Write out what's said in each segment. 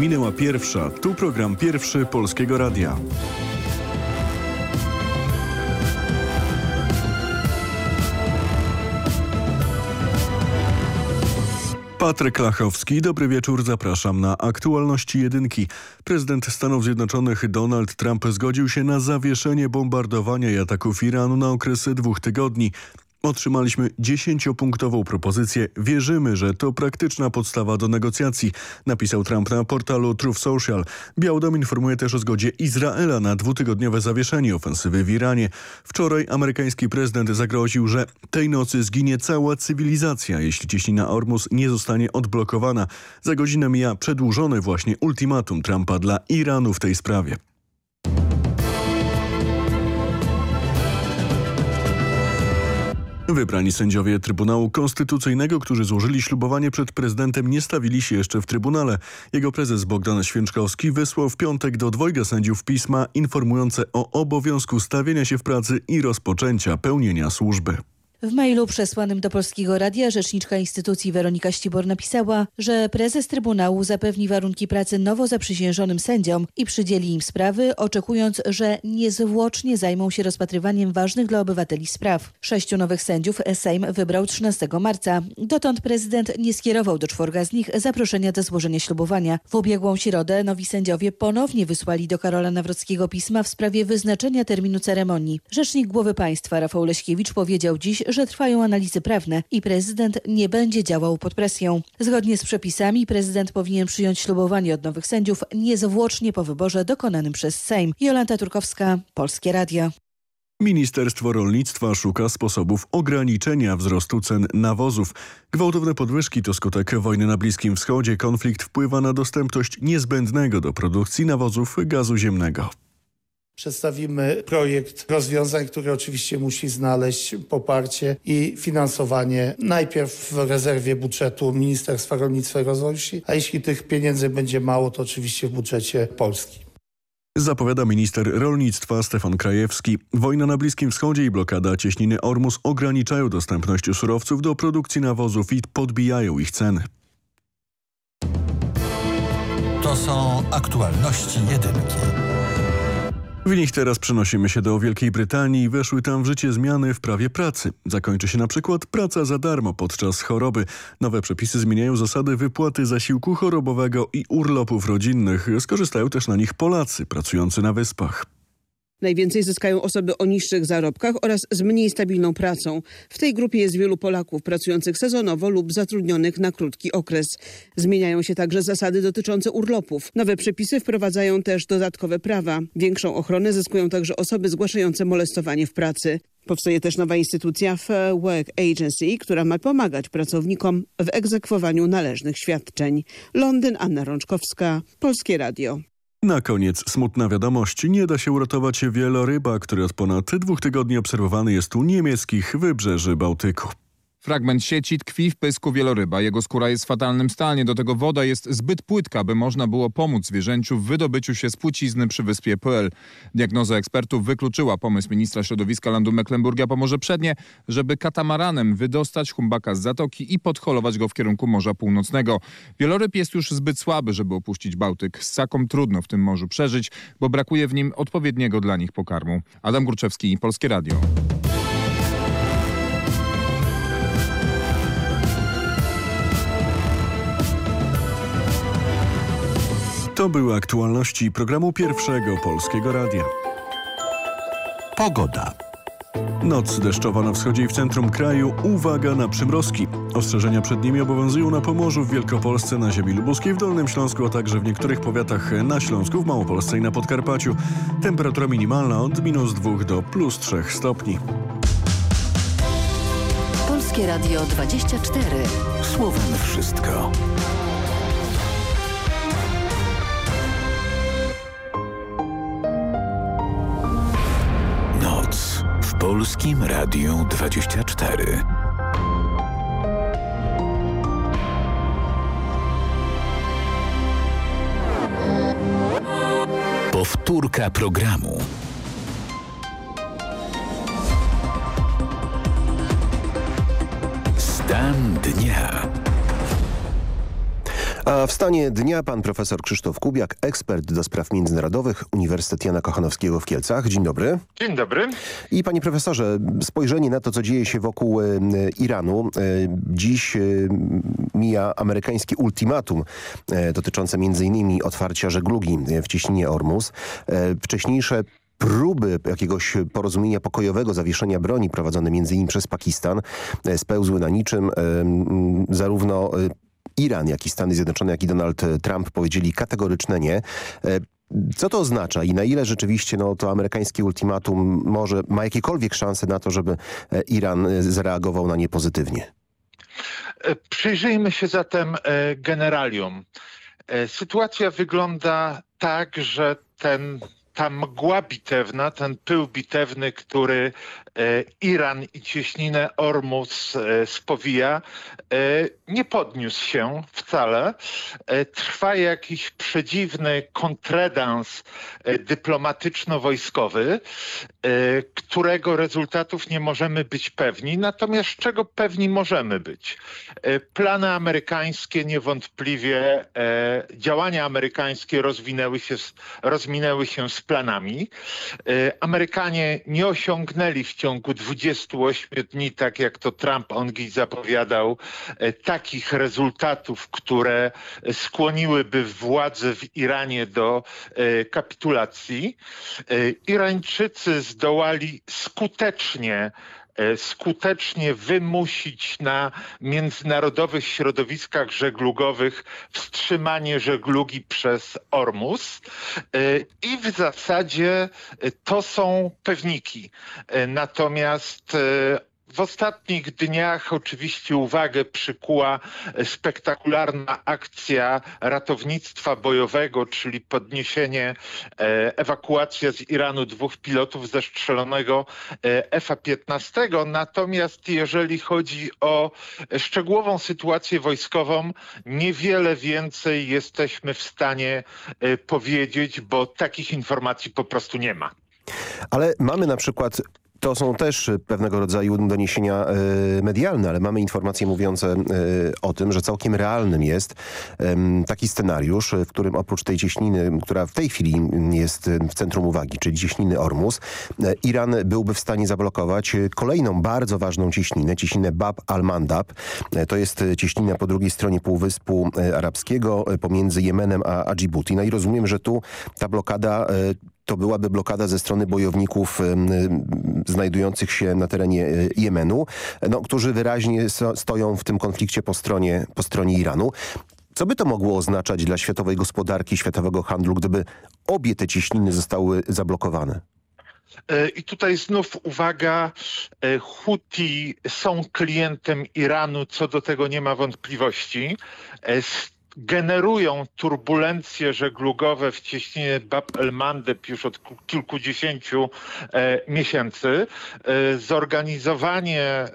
Minęła pierwsza. Tu program pierwszy Polskiego Radia. Patryk Lachowski, dobry wieczór, zapraszam na aktualności jedynki. Prezydent Stanów Zjednoczonych Donald Trump zgodził się na zawieszenie bombardowania i ataków Iranu na okresy dwóch tygodni. Otrzymaliśmy dziesięciopunktową propozycję. Wierzymy, że to praktyczna podstawa do negocjacji, napisał Trump na portalu Truth Social. Biały Dom informuje też o zgodzie Izraela na dwutygodniowe zawieszenie ofensywy w Iranie. Wczoraj amerykański prezydent zagroził, że tej nocy zginie cała cywilizacja, jeśli cieśnina Ormus nie zostanie odblokowana. Za godzinę mija przedłużone właśnie ultimatum Trumpa dla Iranu w tej sprawie. Wybrani sędziowie Trybunału Konstytucyjnego, którzy złożyli ślubowanie przed prezydentem, nie stawili się jeszcze w Trybunale. Jego prezes Bogdan Święczkowski wysłał w piątek do dwojga sędziów pisma informujące o obowiązku stawienia się w pracy i rozpoczęcia pełnienia służby. W mailu przesłanym do Polskiego Radia rzeczniczka instytucji Weronika Ścibor napisała, że prezes Trybunału zapewni warunki pracy nowo zaprzysiężonym sędziom i przydzieli im sprawy, oczekując, że niezwłocznie zajmą się rozpatrywaniem ważnych dla obywateli spraw. Sześciu nowych sędziów Sejm wybrał 13 marca. Dotąd prezydent nie skierował do czworga z nich zaproszenia do złożenia ślubowania. W ubiegłą środę nowi sędziowie ponownie wysłali do Karola Nawrockiego pisma w sprawie wyznaczenia terminu ceremonii. Rzecznik głowy państwa Rafał Leśkiewicz powiedział dziś, że trwają analizy prawne i prezydent nie będzie działał pod presją. Zgodnie z przepisami prezydent powinien przyjąć ślubowanie od nowych sędziów niezwłocznie po wyborze dokonanym przez Sejm. Jolanta Turkowska, Polskie Radio. Ministerstwo Rolnictwa szuka sposobów ograniczenia wzrostu cen nawozów. Gwałtowne podwyżki to skutek wojny na Bliskim Wschodzie. Konflikt wpływa na dostępność niezbędnego do produkcji nawozów gazu ziemnego. Przedstawimy projekt rozwiązań, który oczywiście musi znaleźć poparcie i finansowanie najpierw w rezerwie budżetu Ministerstwa Rolnictwa i Rozwoju Wsi, a jeśli tych pieniędzy będzie mało, to oczywiście w budżecie Polski. Zapowiada minister rolnictwa Stefan Krajewski. Wojna na Bliskim Wschodzie i blokada cieśniny Ormus ograniczają dostępność surowców do produkcji nawozów i podbijają ich ceny. To są aktualności jedynki. W nich teraz przenosimy się do Wielkiej Brytanii. Weszły tam w życie zmiany w prawie pracy. Zakończy się na przykład praca za darmo podczas choroby. Nowe przepisy zmieniają zasady wypłaty zasiłku chorobowego i urlopów rodzinnych. Skorzystają też na nich Polacy pracujący na wyspach. Najwięcej zyskają osoby o niższych zarobkach oraz z mniej stabilną pracą. W tej grupie jest wielu Polaków pracujących sezonowo lub zatrudnionych na krótki okres. Zmieniają się także zasady dotyczące urlopów. Nowe przepisy wprowadzają też dodatkowe prawa. Większą ochronę zyskują także osoby zgłaszające molestowanie w pracy. Powstaje też nowa instytucja Fair Work Agency, która ma pomagać pracownikom w egzekwowaniu należnych świadczeń. Londyn, Anna Rączkowska, Polskie Radio. Na koniec smutna wiadomość. Nie da się uratować wieloryba, który od ponad dwóch tygodni obserwowany jest u niemieckich wybrzeży Bałtyku. Fragment sieci tkwi w pysku wieloryba. Jego skóra jest w fatalnym stanie. Do tego woda jest zbyt płytka, by można było pomóc zwierzęciu w wydobyciu się z płcizny przy wyspie Pl. Diagnoza ekspertów wykluczyła pomysł ministra środowiska Landu Mecklenburgia Pomorze Przednie, żeby katamaranem wydostać humbaka z zatoki i podholować go w kierunku Morza Północnego. Wieloryb jest już zbyt słaby, żeby opuścić Bałtyk. Ssakom trudno w tym morzu przeżyć, bo brakuje w nim odpowiedniego dla nich pokarmu. Adam Górczewski, Polskie Radio. To były aktualności programu Pierwszego Polskiego Radia. Pogoda. Noc deszczowa na wschodzie i w centrum kraju. Uwaga na przymrozki. Ostrzeżenia przed nimi obowiązują na Pomorzu, w Wielkopolsce, na ziemi lubuskiej, w Dolnym Śląsku, a także w niektórych powiatach na Śląsku, w Małopolsce i na Podkarpaciu. Temperatura minimalna od minus 2 do plus 3 stopni. Polskie Radio 24. Słowem wszystko. Polskim Radiu 24. Powtórka programu. Stan. A w stanie dnia pan profesor Krzysztof Kubiak, ekspert do spraw międzynarodowych Uniwersytet Jana Kochanowskiego w Kielcach. Dzień dobry. Dzień dobry. I panie profesorze, spojrzenie na to, co dzieje się wokół e, Iranu. E, dziś e, mija amerykańskie ultimatum dotyczące m.in. otwarcia żeglugi w cieśninie Ormus. Wcześniejsze próby jakiegoś porozumienia pokojowego, zawieszenia broni prowadzone m.in. przez Pakistan spełzły na niczym. Zarówno Iran, jak i Stany Zjednoczone, jak i Donald Trump powiedzieli kategoryczne nie. E, Co to oznacza i na ile rzeczywiście no, to amerykańskie ultimatum może ma jakiekolwiek szanse na to, żeby e, Iran e, zareagował na nie pozytywnie? E, Przyjrzyjmy się zatem e, generalium. E, Sytuacja wygląda tak, że ten, ta mgła bitewna, ten pył bitewny, który e, Iran i cieśninę Ormus e, spowija, e, nie podniósł się wcale. E, Trwa jakiś przedziwny kontredans e, dyplomatyczno-wojskowy, e, którego rezultatów nie możemy być pewni. Natomiast czego pewni możemy być? E, Plany amerykańskie niewątpliwie, e, działania amerykańskie rozwinęły się, rozminęły się z planami. E, Amerykanie nie osiągnęli w ciągu 28 dni, tak jak to Trump ongi zapowiadał, e, takich rezultatów, które skłoniłyby władze w Iranie do e, kapitulacji. E, Irańczycy zdołali skutecznie skutecznie wymusić na międzynarodowych środowiskach żeglugowych wstrzymanie żeglugi przez Ormus E, i w zasadzie e, to są pewniki. E, Natomiast e, w ostatnich dniach oczywiście uwagę przykuła spektakularna akcja ratownictwa bojowego, czyli podniesienie, e, ewakuacja z Iranu dwóch pilotów zestrzelonego e, F-15. Natomiast jeżeli chodzi o szczegółową sytuację wojskową, niewiele więcej jesteśmy w stanie e, powiedzieć, bo takich informacji po prostu nie ma. Ale mamy na przykład to są też pewnego rodzaju doniesienia e, medialne, ale mamy informacje mówiące e, o tym, że całkiem realnym jest taki scenariusz, w którym oprócz tej cieśniny, która w tej chwili jest w centrum uwagi, czyli cieśniny Ormus, e, Iran byłby w stanie zablokować kolejną bardzo ważną cieśninę, cieśninę Bab al-Mandab. To jest cieśnina po drugiej stronie Półwyspu Arabskiego pomiędzy Jemenem a, a Dżibuti. No i rozumiem, że tu ta blokada to byłaby blokada ze strony bojowników znajdujących się na terenie e, Jemenu, no, którzy wyraźnie stoją w tym konflikcie po stronie, po stronie Iranu. Co by to mogło oznaczać dla światowej gospodarki, światowego handlu, gdyby obie te cieśniny zostały zablokowane? E, I tutaj znów uwaga, e, Huti są klientem Iranu, co do tego nie ma wątpliwości. Generują turbulencje żeglugowe w cieśninie Bab el-Mandeb już od ku- kilkudziesięciu e, miesięcy. E, zorganizowanie e,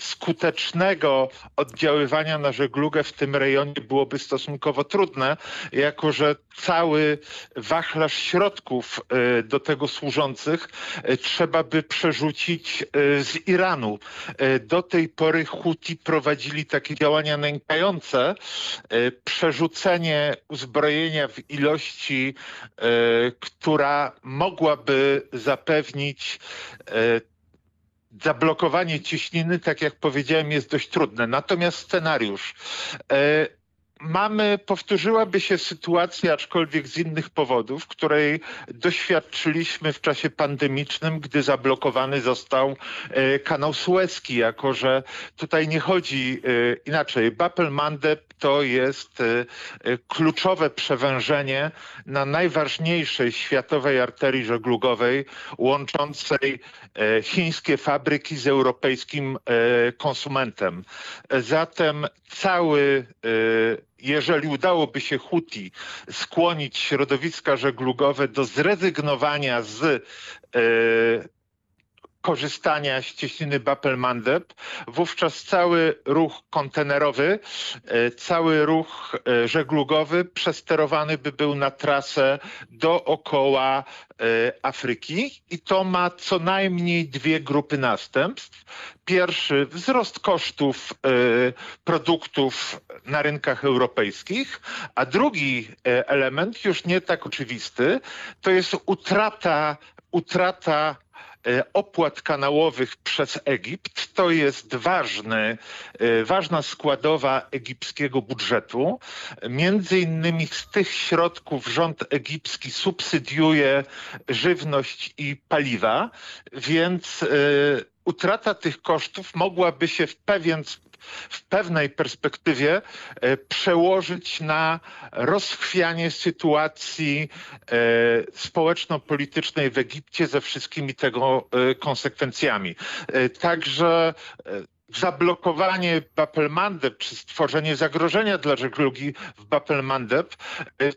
skutecznego oddziaływania na żeglugę w tym rejonie byłoby stosunkowo trudne, jako że cały wachlarz środków e, do tego służących e, trzeba by przerzucić e, z Iranu. Do tej pory Huti prowadzili takie działania nękające, przerzucenie uzbrojenia w ilości, e, która mogłaby zapewnić e, zablokowanie cieśniny, tak jak powiedziałem, jest dość trudne. Natomiast scenariusz. Mamy, powtórzyłaby się sytuacja, aczkolwiek z innych powodów, której doświadczyliśmy w czasie pandemicznym, gdy zablokowany został e, kanał Suezki, jako że tutaj nie chodzi e, inaczej. Bab mandeb to jest e, kluczowe przewężenie na najważniejszej światowej arterii żeglugowej łączącej chińskie fabryki z europejskim konsumentem. Zatem cały, jeżeli udałoby się Huti skłonić środowiska żeglugowe do zrezygnowania z e, korzystania z cieśniny wówczas cały ruch kontenerowy, e, cały ruch e, żeglugowy przesterowany by był na trasę dookoła e, Afryki. I to ma co najmniej dwie grupy następstw. Pierwszy wzrost kosztów produktów na rynkach europejskich, a drugi element, już nie tak oczywisty, to jest utrata, utrata opłat kanałowych przez Egipt. To jest ważny, e, ważna składowa egipskiego budżetu. Między innymi z tych środków rząd egipski subsydiuje żywność i paliwa, więc e, utrata tych kosztów mogłaby się w pewien w pewnej perspektywie e, przełożyć na rozchwianie sytuacji e, społeczno-politycznej w Egipcie ze wszystkimi tego e, konsekwencjami. Także zablokowanie Bapelmandeb czy stworzenie zagrożenia dla żeglugi w Bapelmandeb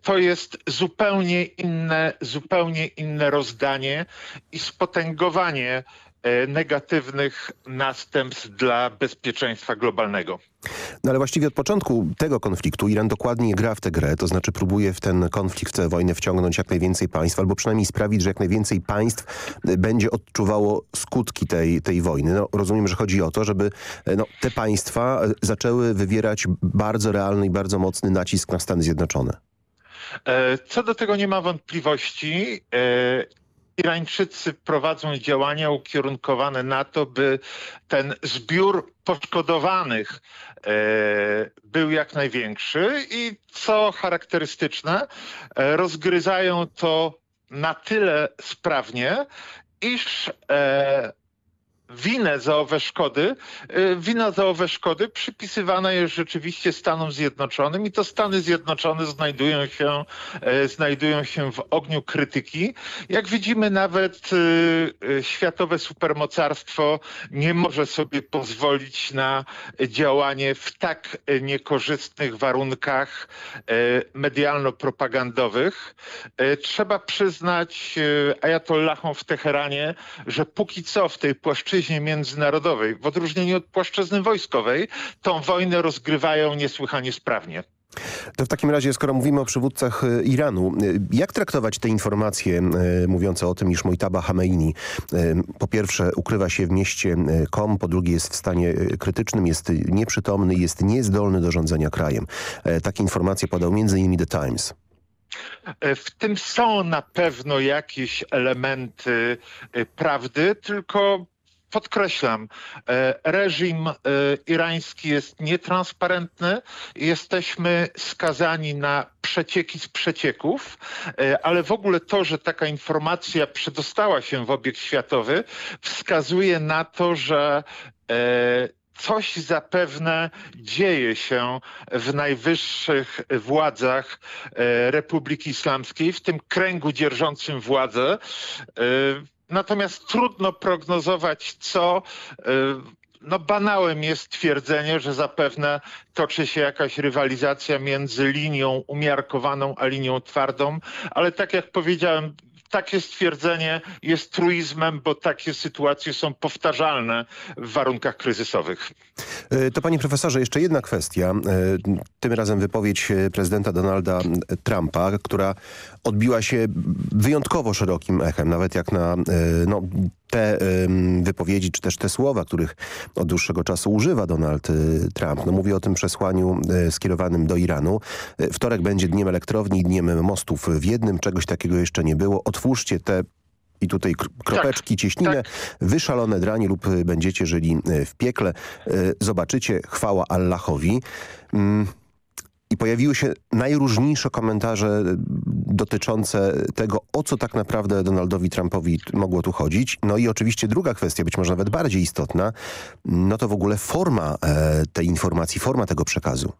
to jest zupełnie inne, zupełnie inne rozdanie i spotęgowanie negatywnych następstw dla bezpieczeństwa globalnego. No ale właściwie od początku tego konfliktu Iran dokładnie gra w tę grę, to znaczy próbuje w ten konflikt, w tę wojnę wciągnąć jak najwięcej państw, albo przynajmniej sprawić, że jak najwięcej państw e, będzie odczuwało skutki tej, tej wojny. No, rozumiem, że chodzi o to, żeby e, no, te państwa zaczęły wywierać bardzo realny i bardzo mocny nacisk na Stany Zjednoczone. Co do tego nie ma wątpliwości. Irańczycy prowadzą działania ukierunkowane na to, by ten zbiór poszkodowanych e, był jak największy i co charakterystyczne, e, rozgryzają to na tyle sprawnie, iż e, winę za owe szkody, y, wina za owe szkody przypisywana jest rzeczywiście Stanom Zjednoczonym i to Stany Zjednoczone znajdują się, e, znajdują się w ogniu krytyki. Jak widzimy nawet y, y, światowe supermocarstwo nie może sobie pozwolić na działanie w tak niekorzystnych warunkach e, medialno-propagandowych. E, trzeba przyznać Ayatollahom w Teheranie, że póki co w tej płaszczyźnie płaszczyźnie międzynarodowej, w odróżnieniu od płaszczyzny wojskowej, tą wojnę rozgrywają niesłychanie sprawnie. To w takim razie, skoro mówimy o przywódcach e, Iranu, e, jak traktować te informacje e, mówiące o tym, iż Mojtaba Hameini po pierwsze ukrywa się w mieście Kom, po drugie jest w stanie krytycznym, jest nieprzytomny, jest niezdolny do rządzenia krajem. Takie informacje podał m.in. The Times. W tym są na pewno jakieś elementy prawdy, tylko podkreślam, e, reżim e, irański jest nietransparentny. Jesteśmy skazani na przecieki z przecieków, e, ale w ogóle to, że taka informacja przedostała się w obieg światowy, wskazuje na to, że coś zapewne dzieje się w najwyższych władzach Republiki Islamskiej, w tym kręgu dzierżącym władzę. Natomiast trudno prognozować co. Y, no banałem jest twierdzenie, że zapewne toczy się jakaś rywalizacja między linią umiarkowaną a linią twardą, ale tak jak powiedziałem, takie stwierdzenie jest truizmem, bo takie sytuacje są powtarzalne w warunkach kryzysowych. E, to panie profesorze, jeszcze jedna kwestia. E, tym razem wypowiedź e, prezydenta Donalda Trumpa, która odbiła się wyjątkowo szerokim echem, nawet jak na no, te wypowiedzi, czy też te słowa, których od dłuższego czasu używa Donald Trump. No, mówi o tym przesłaniu skierowanym do Iranu. Wtorek będzie dniem elektrowni dniem mostów w jednym. Czegoś takiego jeszcze nie było. Otwórzcie te i tutaj kropeczki, tak, cieśninę, tak. wyszalone dranie lub będziecie żyli w piekle. Zobaczycie, chwała Allahowi. I pojawiły się najróżniejsze komentarze dotyczące tego, o co tak naprawdę Donaldowi Trumpowi mogło tu chodzić. No i oczywiście druga kwestia, być może nawet bardziej istotna, no to w ogóle forma e, tej informacji, forma tego przekazu.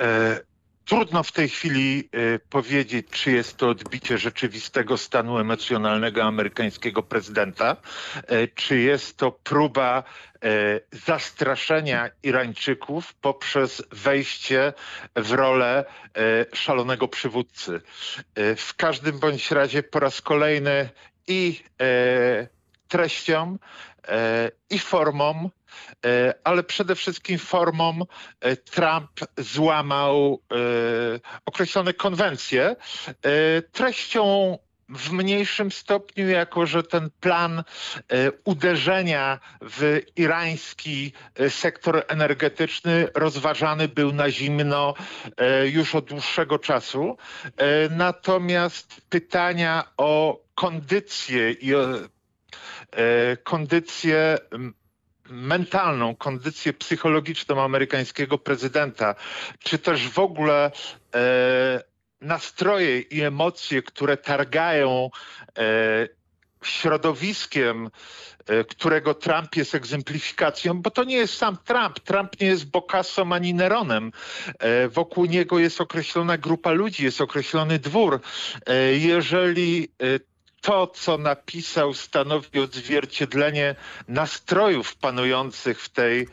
E Trudno w tej chwili y, powiedzieć, czy jest to odbicie rzeczywistego stanu emocjonalnego amerykańskiego prezydenta, y, czy jest to próba y, zastraszenia Irańczyków poprzez wejście w rolę szalonego przywódcy. W każdym bądź razie po raz kolejny i treścią i formą, ale przede wszystkim formą Trump złamał określone konwencje. Treścią w mniejszym stopniu, jako że ten plan e, uderzenia w irański e, sektor energetyczny rozważany był na zimno e, już od dłuższego czasu. Natomiast pytania o kondycję i o kondycję mentalną, kondycję psychologiczną amerykańskiego prezydenta, czy też w ogóle nastroje i emocje, które targają e, środowiskiem, e, którego Trump jest egzemplifikacją, bo to nie jest sam Trump. Trump nie jest Bocassą ani Neronem. E, wokół niego jest określona grupa ludzi, jest określony dwór. Jeżeli to, co napisał, stanowi odzwierciedlenie nastrojów panujących w tej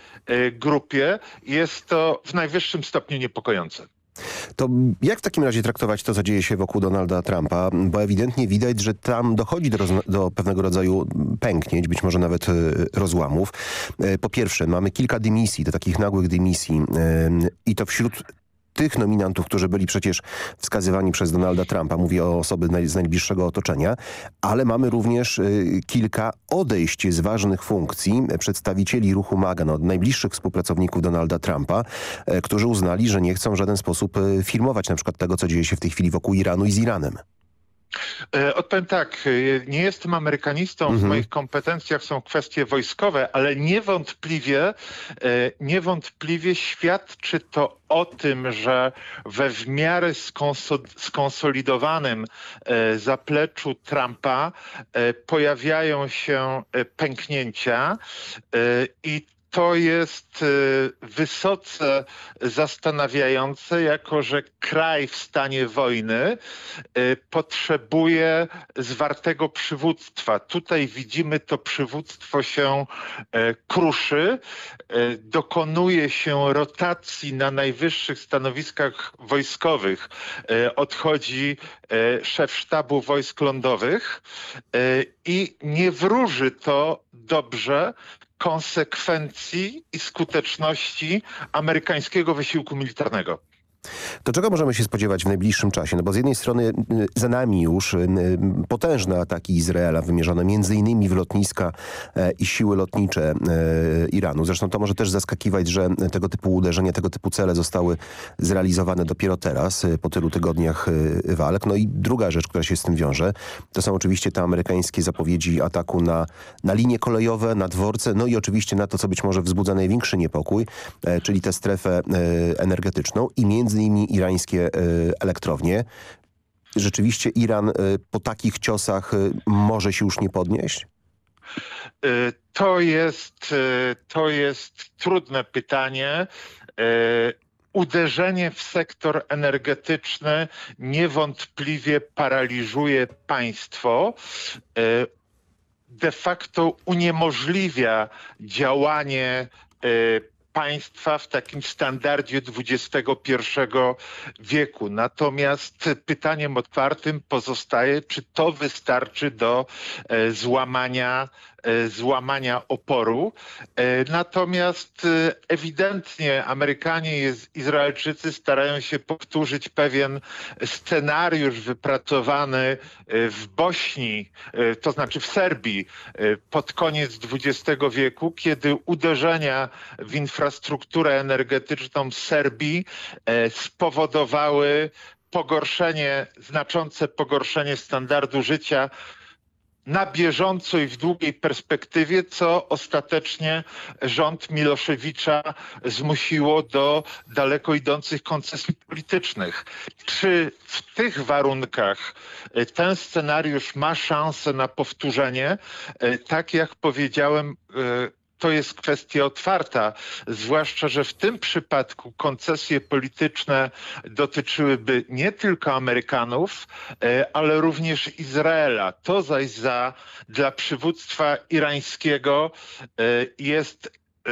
grupie, jest to w najwyższym stopniu niepokojące. To jak w takim razie traktować to, co dzieje się wokół Donalda Trumpa? Bo ewidentnie widać, że tam dochodzi do, do pewnego rodzaju pęknięć, być może nawet e, rozłamów. E, po pierwsze, mamy kilka dymisji, do takich nagłych dymisji e, i to wśród tych nominantów, którzy byli przecież wskazywani przez Donalda Trumpa, mówię o osoby z najbliższego otoczenia, ale mamy również y, kilka odejść z ważnych funkcji przedstawicieli ruchu MAGA, no, najbliższych współpracowników Donalda Trumpa, e, którzy uznali, że nie chcą w żaden sposób e, filmować na przykład tego, co dzieje się w tej chwili wokół Iranu i z Iranem. E, odpowiem tak, e, nie jestem amerykanistą, mhm. w moich kompetencjach są kwestie wojskowe, ale niewątpliwie, e, niewątpliwie świadczy to o tym, że we w miarę skonsolidowanym zapleczu Trumpa pojawiają się pęknięcia i to jest y, wysoce zastanawiające, jako że kraj w stanie wojny y, potrzebuje zwartego przywództwa. Tutaj widzimy to przywództwo się y, kruszy, dokonuje się rotacji na najwyższych stanowiskach wojskowych. Odchodzi szef sztabu wojsk lądowych i nie wróży to dobrze konsekwencji i skuteczności amerykańskiego wysiłku militarnego. To czego możemy się spodziewać w najbliższym czasie? No bo z jednej strony y, za nami już y, y, potężne ataki Izraela wymierzone między innymi w lotniska e, i siły lotnicze e, Iranu. Zresztą to może też zaskakiwać, że tego typu uderzenia, tego typu cele zostały zrealizowane dopiero teraz, po tylu tygodniach walk. No i druga rzecz, która się z tym wiąże, to są oczywiście te amerykańskie zapowiedzi ataku na, na linie kolejowe, na dworce, no i oczywiście na to, co być może wzbudza największy niepokój, e, czyli tę strefę energetyczną i między innymi irańskie e, elektrownie. Rzeczywiście Iran e, po takich ciosach e, może się już nie podnieść? To jest, to jest trudne pytanie. Uderzenie w sektor energetyczny niewątpliwie paraliżuje państwo de facto uniemożliwia działanie państwa w takim standardzie XXI wieku. Natomiast pytaniem otwartym pozostaje, czy to wystarczy do e, złamania złamania oporu. E, natomiast e, ewidentnie Amerykanie i Izraelczycy starają się powtórzyć pewien scenariusz wypracowany w Bośni, to znaczy w Serbii pod koniec XX wieku, kiedy uderzenia w infrastrukturę energetyczną Serbii spowodowały pogorszenie, znaczące pogorszenie standardu życia na bieżąco i w długiej perspektywie, co ostatecznie rząd Miloszewicza zmusiło do daleko idących koncesji politycznych. Czy w tych warunkach e, ten scenariusz ma szansę na powtórzenie? E, tak jak powiedziałem, e, to jest kwestia otwarta, zwłaszcza, że w tym przypadku koncesje polityczne dotyczyłyby nie tylko Amerykanów, e, ale również Izraela. To zaś za, dla przywództwa irańskiego e, jest e,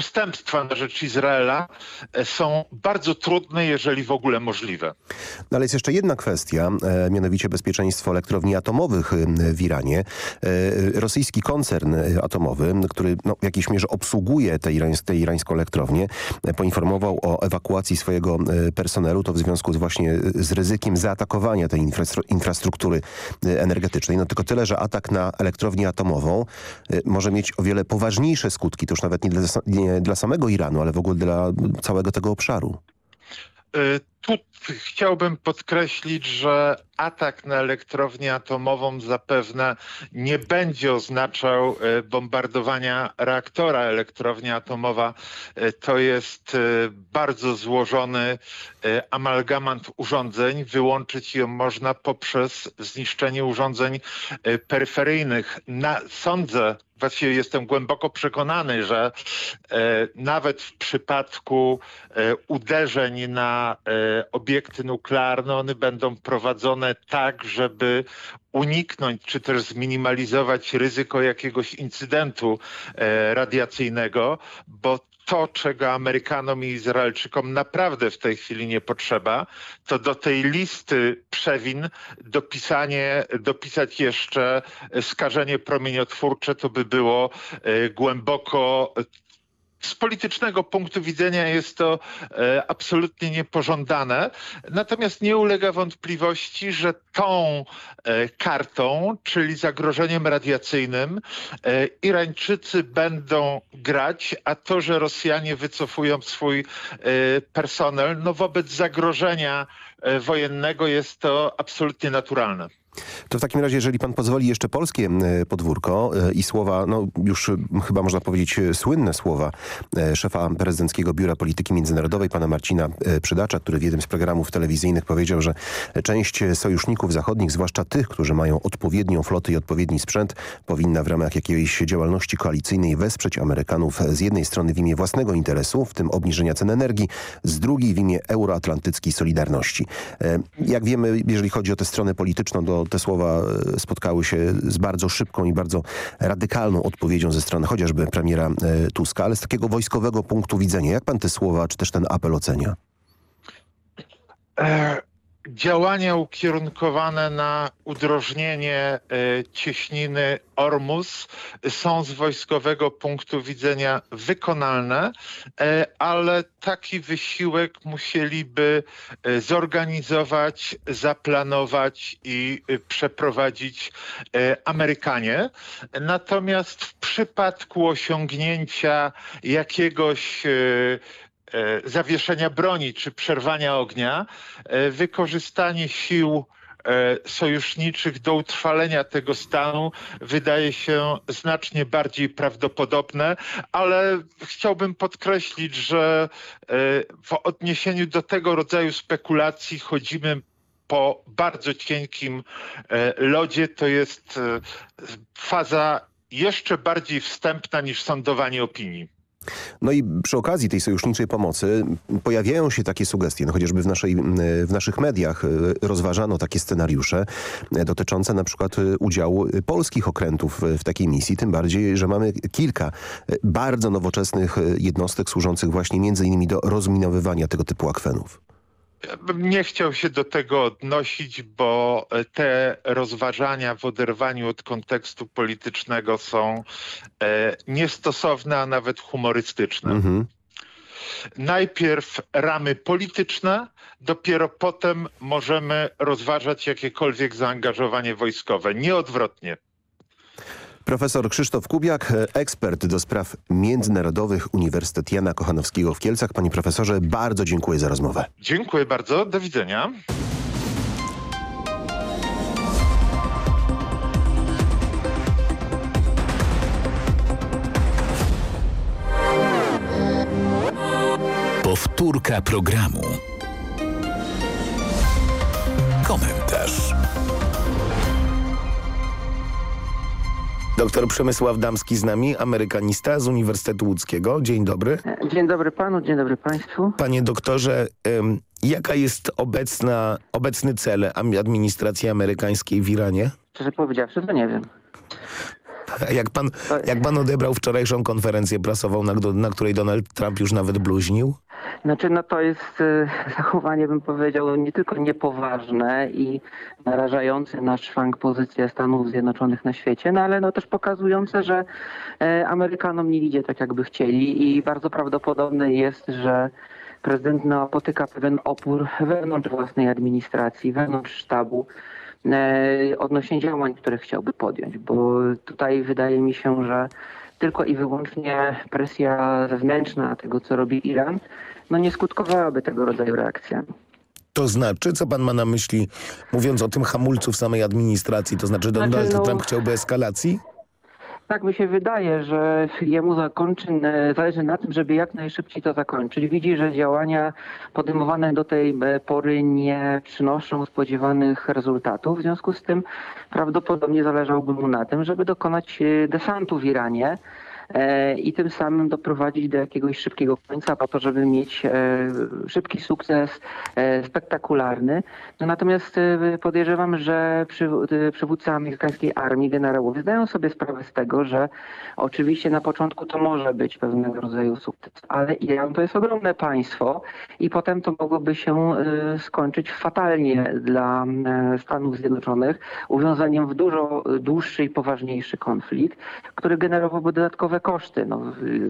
ustępstwa na rzecz Izraela e, są bardzo trudne, jeżeli w ogóle możliwe. No ale jest jeszcze jedna kwestia, e, mianowicie bezpieczeństwo elektrowni atomowych e, w Iranie. Rosyjski koncern atomowy, który no, w jakiejś mierze obsługuje tę irańs te irańską elektrownię, poinformował o ewakuacji swojego personelu, to w związku z właśnie z ryzykiem zaatakowania tej infrastru infrastruktury energetycznej. No tylko tyle, że atak na elektrownię atomową może mieć o wiele poważniejsze skutki, to już nawet nie dla, nie dla samego Iranu, ale w ogóle dla całego tego obszaru. Y, Tu chciałbym podkreślić, że atak na elektrownię atomową zapewne nie będzie oznaczał y, bombardowania reaktora. Elektrownia atomowa y, to jest y, bardzo złożony amalgamat urządzeń. Wyłączyć ją można poprzez zniszczenie urządzeń peryferyjnych. Na, sądzę, właściwie jestem głęboko przekonany, że nawet w przypadku uderzeń na e, obiekty nuklearne one będą prowadzone tak, żeby uniknąć czy też zminimalizować ryzyko jakiegoś incydentu e, radiacyjnego, bo to, czego Amerykanom i Izraelczykom naprawdę w tej chwili nie potrzeba, to do tej listy przewin dopisanie, dopisać jeszcze skażenie promieniotwórcze, to by było e, głęboko z politycznego punktu widzenia jest to e, absolutnie niepożądane. Natomiast nie ulega wątpliwości, że tą e, kartą, czyli zagrożeniem radiacyjnym, e, Irańczycy będą grać, a to, że Rosjanie wycofują swój e, personel, no wobec zagrożenia e, wojennego jest to absolutnie naturalne. To w takim razie, jeżeli pan pozwoli, jeszcze polskie e, podwórko e, i słowa, no już e, chyba można powiedzieć słynne słowa szefa prezydenckiego Biura Polityki Międzynarodowej, pana Marcina Przydacza, który w jednym z programów telewizyjnych powiedział, że część sojuszników zachodnich, zwłaszcza tych, którzy mają odpowiednią flotę i odpowiedni sprzęt, powinna w ramach jakiejś działalności koalicyjnej wesprzeć Amerykanów z jednej strony w imię własnego interesu, w tym obniżenia cen energii, z drugiej w imię euroatlantyckiej solidarności. Jak wiemy, jeżeli chodzi o tę stronę polityczną, to te słowa e, spotkały się z bardzo szybką i bardzo radykalną odpowiedzią ze strony chociażby premiera e, Tuska, ale z takiego wojskowego punktu widzenia, jak pan te słowa, czy też ten apel ocenia? Działania ukierunkowane na udrożnienie e, cieśniny Ormus są z wojskowego punktu widzenia wykonalne, e, ale taki wysiłek musieliby e, zorganizować, zaplanować i przeprowadzić Amerykanie. Natomiast w przypadku osiągnięcia jakiegoś zawieszenia broni czy przerwania ognia, e, wykorzystanie sił e, sojuszniczych do utrwalenia tego stanu wydaje się znacznie bardziej prawdopodobne, ale chciałbym podkreślić, że e, w odniesieniu do tego rodzaju spekulacji chodzimy po bardzo cienkim e, lodzie. To jest e, faza jeszcze bardziej wstępna niż sądowanie opinii. No i przy okazji tej sojuszniczej pomocy pojawiają się takie sugestie, no chociażby w, naszej, w naszych mediach e, rozważano takie scenariusze e, dotyczące na przykład e, udziału polskich okrętów w takiej misji, tym bardziej, że mamy kilka bardzo nowoczesnych jednostek służących właśnie między innymi do rozminowywania tego typu akwenów. Nie chciał się do tego odnosić, bo e, te rozważania w oderwaniu od kontekstu politycznego są e, niestosowne, a nawet humorystyczne. Mhm. Najpierw ramy polityczne, dopiero potem możemy rozważać jakiekolwiek zaangażowanie wojskowe. Nie odwrotnie. Profesor Krzysztof Kubiak, ekspert do spraw międzynarodowych Uniwersytet Jana Kochanowskiego w Kielcach. Panie profesorze, bardzo dziękuję za rozmowę. Dziękuję bardzo. Do widzenia. Powtórka programu. Komentarz. Doktor Przemysław Damski z nami, amerykanista z Uniwersytetu Łódzkiego. Dzień dobry. Dzień dobry panu, dzień dobry państwu. Panie doktorze, jaka jest obecna, obecny cel administracji amerykańskiej w Iranie? Szczerze powiedziawszy, to nie wiem. Jak pan, jak pan odebrał wczorajszą konferencję prasową, na, na której Donald Trump już nawet bluźnił? Znaczy, no to jest e, zachowanie, bym powiedział, nie tylko niepoważne i narażające na szwank pozycję Stanów Zjednoczonych na świecie, no ale no też pokazujące, że e, Amerykanom nie idzie tak, jakby chcieli i bardzo prawdopodobne jest, że prezydent napotyka pewien opór wewnątrz własnej administracji, wewnątrz sztabu e, odnośnie działań, które chciałby podjąć, bo tutaj wydaje mi się, że tylko i wyłącznie presja zewnętrzna tego, co robi Iran, no nie skutkowałaby tego rodzaju reakcjami. To znaczy, co pan ma na myśli, mówiąc o tym hamulcu w samej administracji? To znaczy, Znaczy, Donald no- Trump chciałby eskalacji? Tak mi się wydaje, że jemu zakończy, e, zależy na tym, żeby jak najszybciej to zakończyć. Widzi, że działania podejmowane do tej e, pory nie przynoszą spodziewanych rezultatów. W związku z tym prawdopodobnie zależałoby mu na tym, żeby dokonać e, desantu w Iranie i tym samym doprowadzić do jakiegoś szybkiego końca po to, żeby mieć e, szybki sukces, e, spektakularny. No natomiast e, podejrzewam, że przy, e, przywódcy amerykańskiej armii, generałowie zdają sobie sprawę z tego, że oczywiście na początku to może być pewnego rodzaju sukces, ale Iran to jest ogromne państwo i potem to mogłoby się e, skończyć fatalnie dla e, Stanów Zjednoczonych, uwiązaniem w dużo dłuższy i poważniejszy konflikt, który generowałby dodatkowe koszty. No,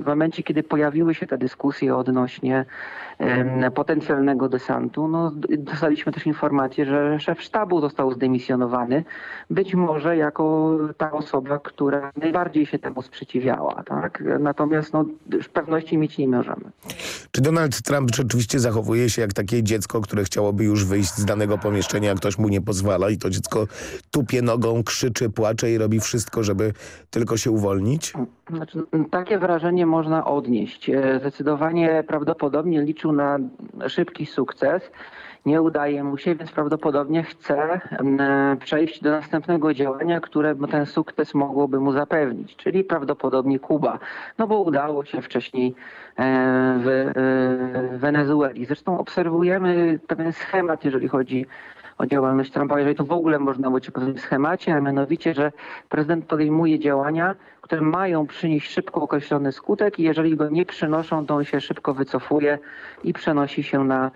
w, momencie, kiedy pojawiły się te dyskusje odnośnie em, potencjalnego desantu, no, dostaliśmy też informację, że szef sztabu został zdymisjonowany, być może jako ta osoba, która najbardziej się temu sprzeciwiała. Tak? Natomiast no, pewności mieć nie możemy. Czy Donald Trump rzeczywiście zachowuje się jak takie dziecko, które chciałoby już wyjść z danego pomieszczenia, a ktoś mu nie pozwala i to dziecko tupie nogą, krzyczy, płacze i robi wszystko, żeby tylko się uwolnić? Znaczy, takie wrażenie można odnieść. E, Zdecydowanie prawdopodobnie liczył na szybki sukces. Nie udaje mu się, więc prawdopodobnie chce przejść do następnego działania, które ten sukces mogłoby mu zapewnić, czyli prawdopodobnie Kuba. No bo udało się wcześniej e, w e, Wenezueli. Zresztą obserwujemy pewien schemat, jeżeli chodzi o działalność Trumpa, jeżeli to w ogóle można mówić o pewnym schemacie, a mianowicie, że prezydent podejmuje działania, które mają przynieść szybko określony skutek i jeżeli go nie przynoszą, to on się szybko wycofuje i przenosi się na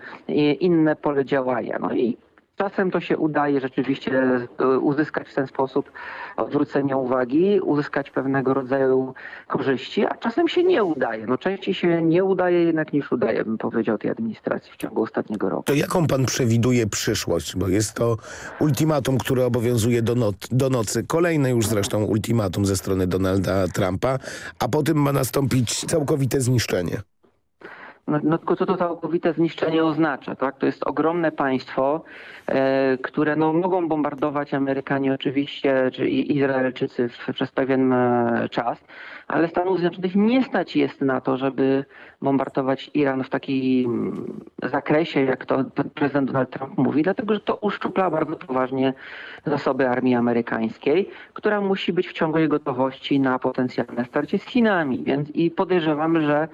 inne pole działania. No i Czasem to się udaje rzeczywiście e, uzyskać w ten sposób odwrócenie uwagi, uzyskać pewnego rodzaju korzyści, a czasem się nie udaje. No częściej się nie udaje jednak niż udaje, bym powiedział, tej administracji w ciągu ostatniego roku. To jaką pan przewiduje przyszłość? Bo jest to ultimatum, które obowiązuje do, do nocy. Kolejne już zresztą ultimatum ze strony Donalda Trumpa, a potem ma nastąpić całkowite zniszczenie. No, no tylko co to całkowite zniszczenie oznacza, tak? To jest ogromne państwo, e, które no, mogą bombardować Amerykanie oczywiście, czy Izraelczycy w, przez pewien e, czas, ale Stanów Zjednoczonych nie stać jest na to, żeby bombardować Iran w takim zakresie, jak to prezydent Donald Trump mówi, dlatego że to uszczupla bardzo poważnie zasoby armii amerykańskiej, która musi być w ciągłej gotowości na potencjalne starcie z Chinami. Więc i podejrzewam, że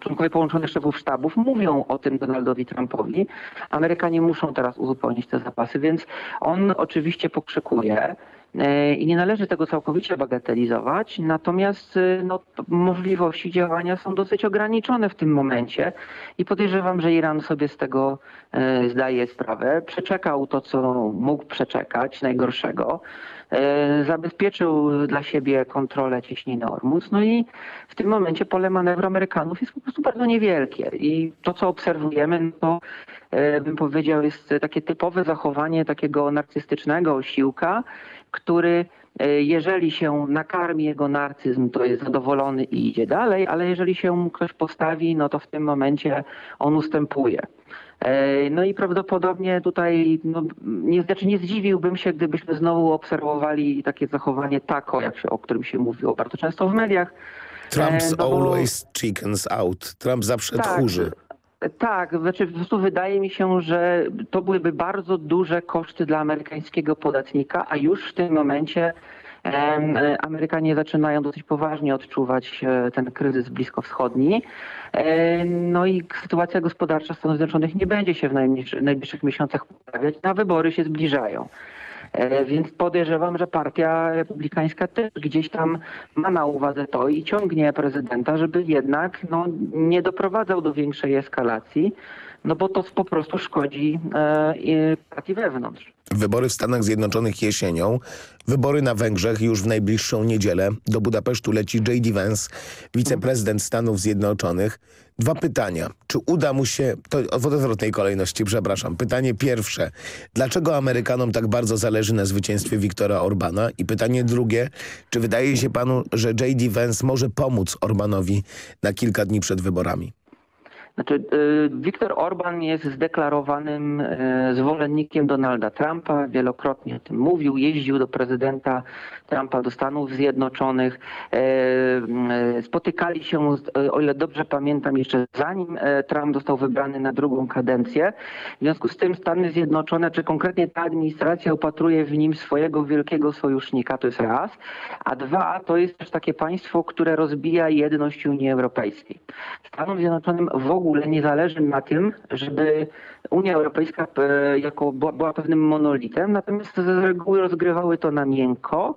członkowie połączonych szefów sztabów mówią o tym Donaldowi Trumpowi. Amerykanie muszą teraz uzupełnić te zapasy, więc on oczywiście pokrzykuje. E, I nie należy tego całkowicie bagatelizować, natomiast e, no, możliwości działania są dosyć ograniczone w tym momencie i podejrzewam, że Iran sobie z tego e, zdaje sprawę. Przeczekał to, co mógł przeczekać, najgorszego. Zabezpieczył dla siebie kontrolę cieśniny Ormus. No i w tym momencie pole manewru Amerykanów jest po prostu bardzo niewielkie. I to, co obserwujemy, no to bym powiedział, jest takie typowe zachowanie takiego narcystycznego osiłka, który e, jeżeli się nakarmi jego narcyzm, to jest zadowolony i idzie dalej, ale jeżeli się mu ktoś postawi, no to w tym momencie on ustępuje. E, No i prawdopodobnie tutaj, no, nie, znaczy nie zdziwiłbym się, gdybyśmy znowu obserwowali takie zachowanie tako, jak się, o którym się mówiło bardzo często w mediach. Trump's E, no always chickens out. Trump zawsze Tak. tchórzy. Tak, znaczy po prostu wydaje mi się, że to byłyby bardzo duże koszty dla amerykańskiego podatnika, a już w tym momencie Amerykanie zaczynają dosyć poważnie odczuwać e, ten kryzys bliskowschodni. E, No i sytuacja gospodarcza Stanów Zjednoczonych nie będzie się w najbliższych miesiącach poprawiać, a wybory się zbliżają. E, Więc podejrzewam, że partia republikańska też gdzieś tam ma na uwadze to i ciągnie prezydenta, żeby jednak no, nie doprowadzał do większej eskalacji, no bo to po prostu szkodzi e, partii wewnątrz. Wybory w Stanach Zjednoczonych jesienią, wybory na Węgrzech już w najbliższą niedzielę. Do Budapesztu leci J.D. Vance, wiceprezydent Stanów Zjednoczonych. Dwa pytania. Czy uda mu się, to w odwrotnej kolejności, przepraszam. Pytanie pierwsze. Dlaczego Amerykanom tak bardzo zależy na zwycięstwie Viktora Orbana? I pytanie drugie. Czy wydaje się panu, że J.D. Vance może pomóc Orbanowi na kilka dni przed wyborami? Znaczy, y, Viktor Orban jest zdeklarowanym y, zwolennikiem Donalda Trumpa. Wielokrotnie o tym mówił. Jeździł do prezydenta Trumpa do Stanów Zjednoczonych. E, y, Spotykali się, z- o ile dobrze pamiętam, jeszcze zanim e, Trump został wybrany na drugą kadencję. W związku z tym Stany Zjednoczone, czy konkretnie ta administracja upatruje w nim swojego wielkiego sojusznika, to jest raz. A dwa, to jest też takie państwo, które rozbija jedność Unii Europejskiej. Stanom Zjednoczonym w ogóle nie zależy na tym, żeby Unia Europejska e, jako była, była pewnym monolitem, natomiast z reguły rozgrywały to na miękko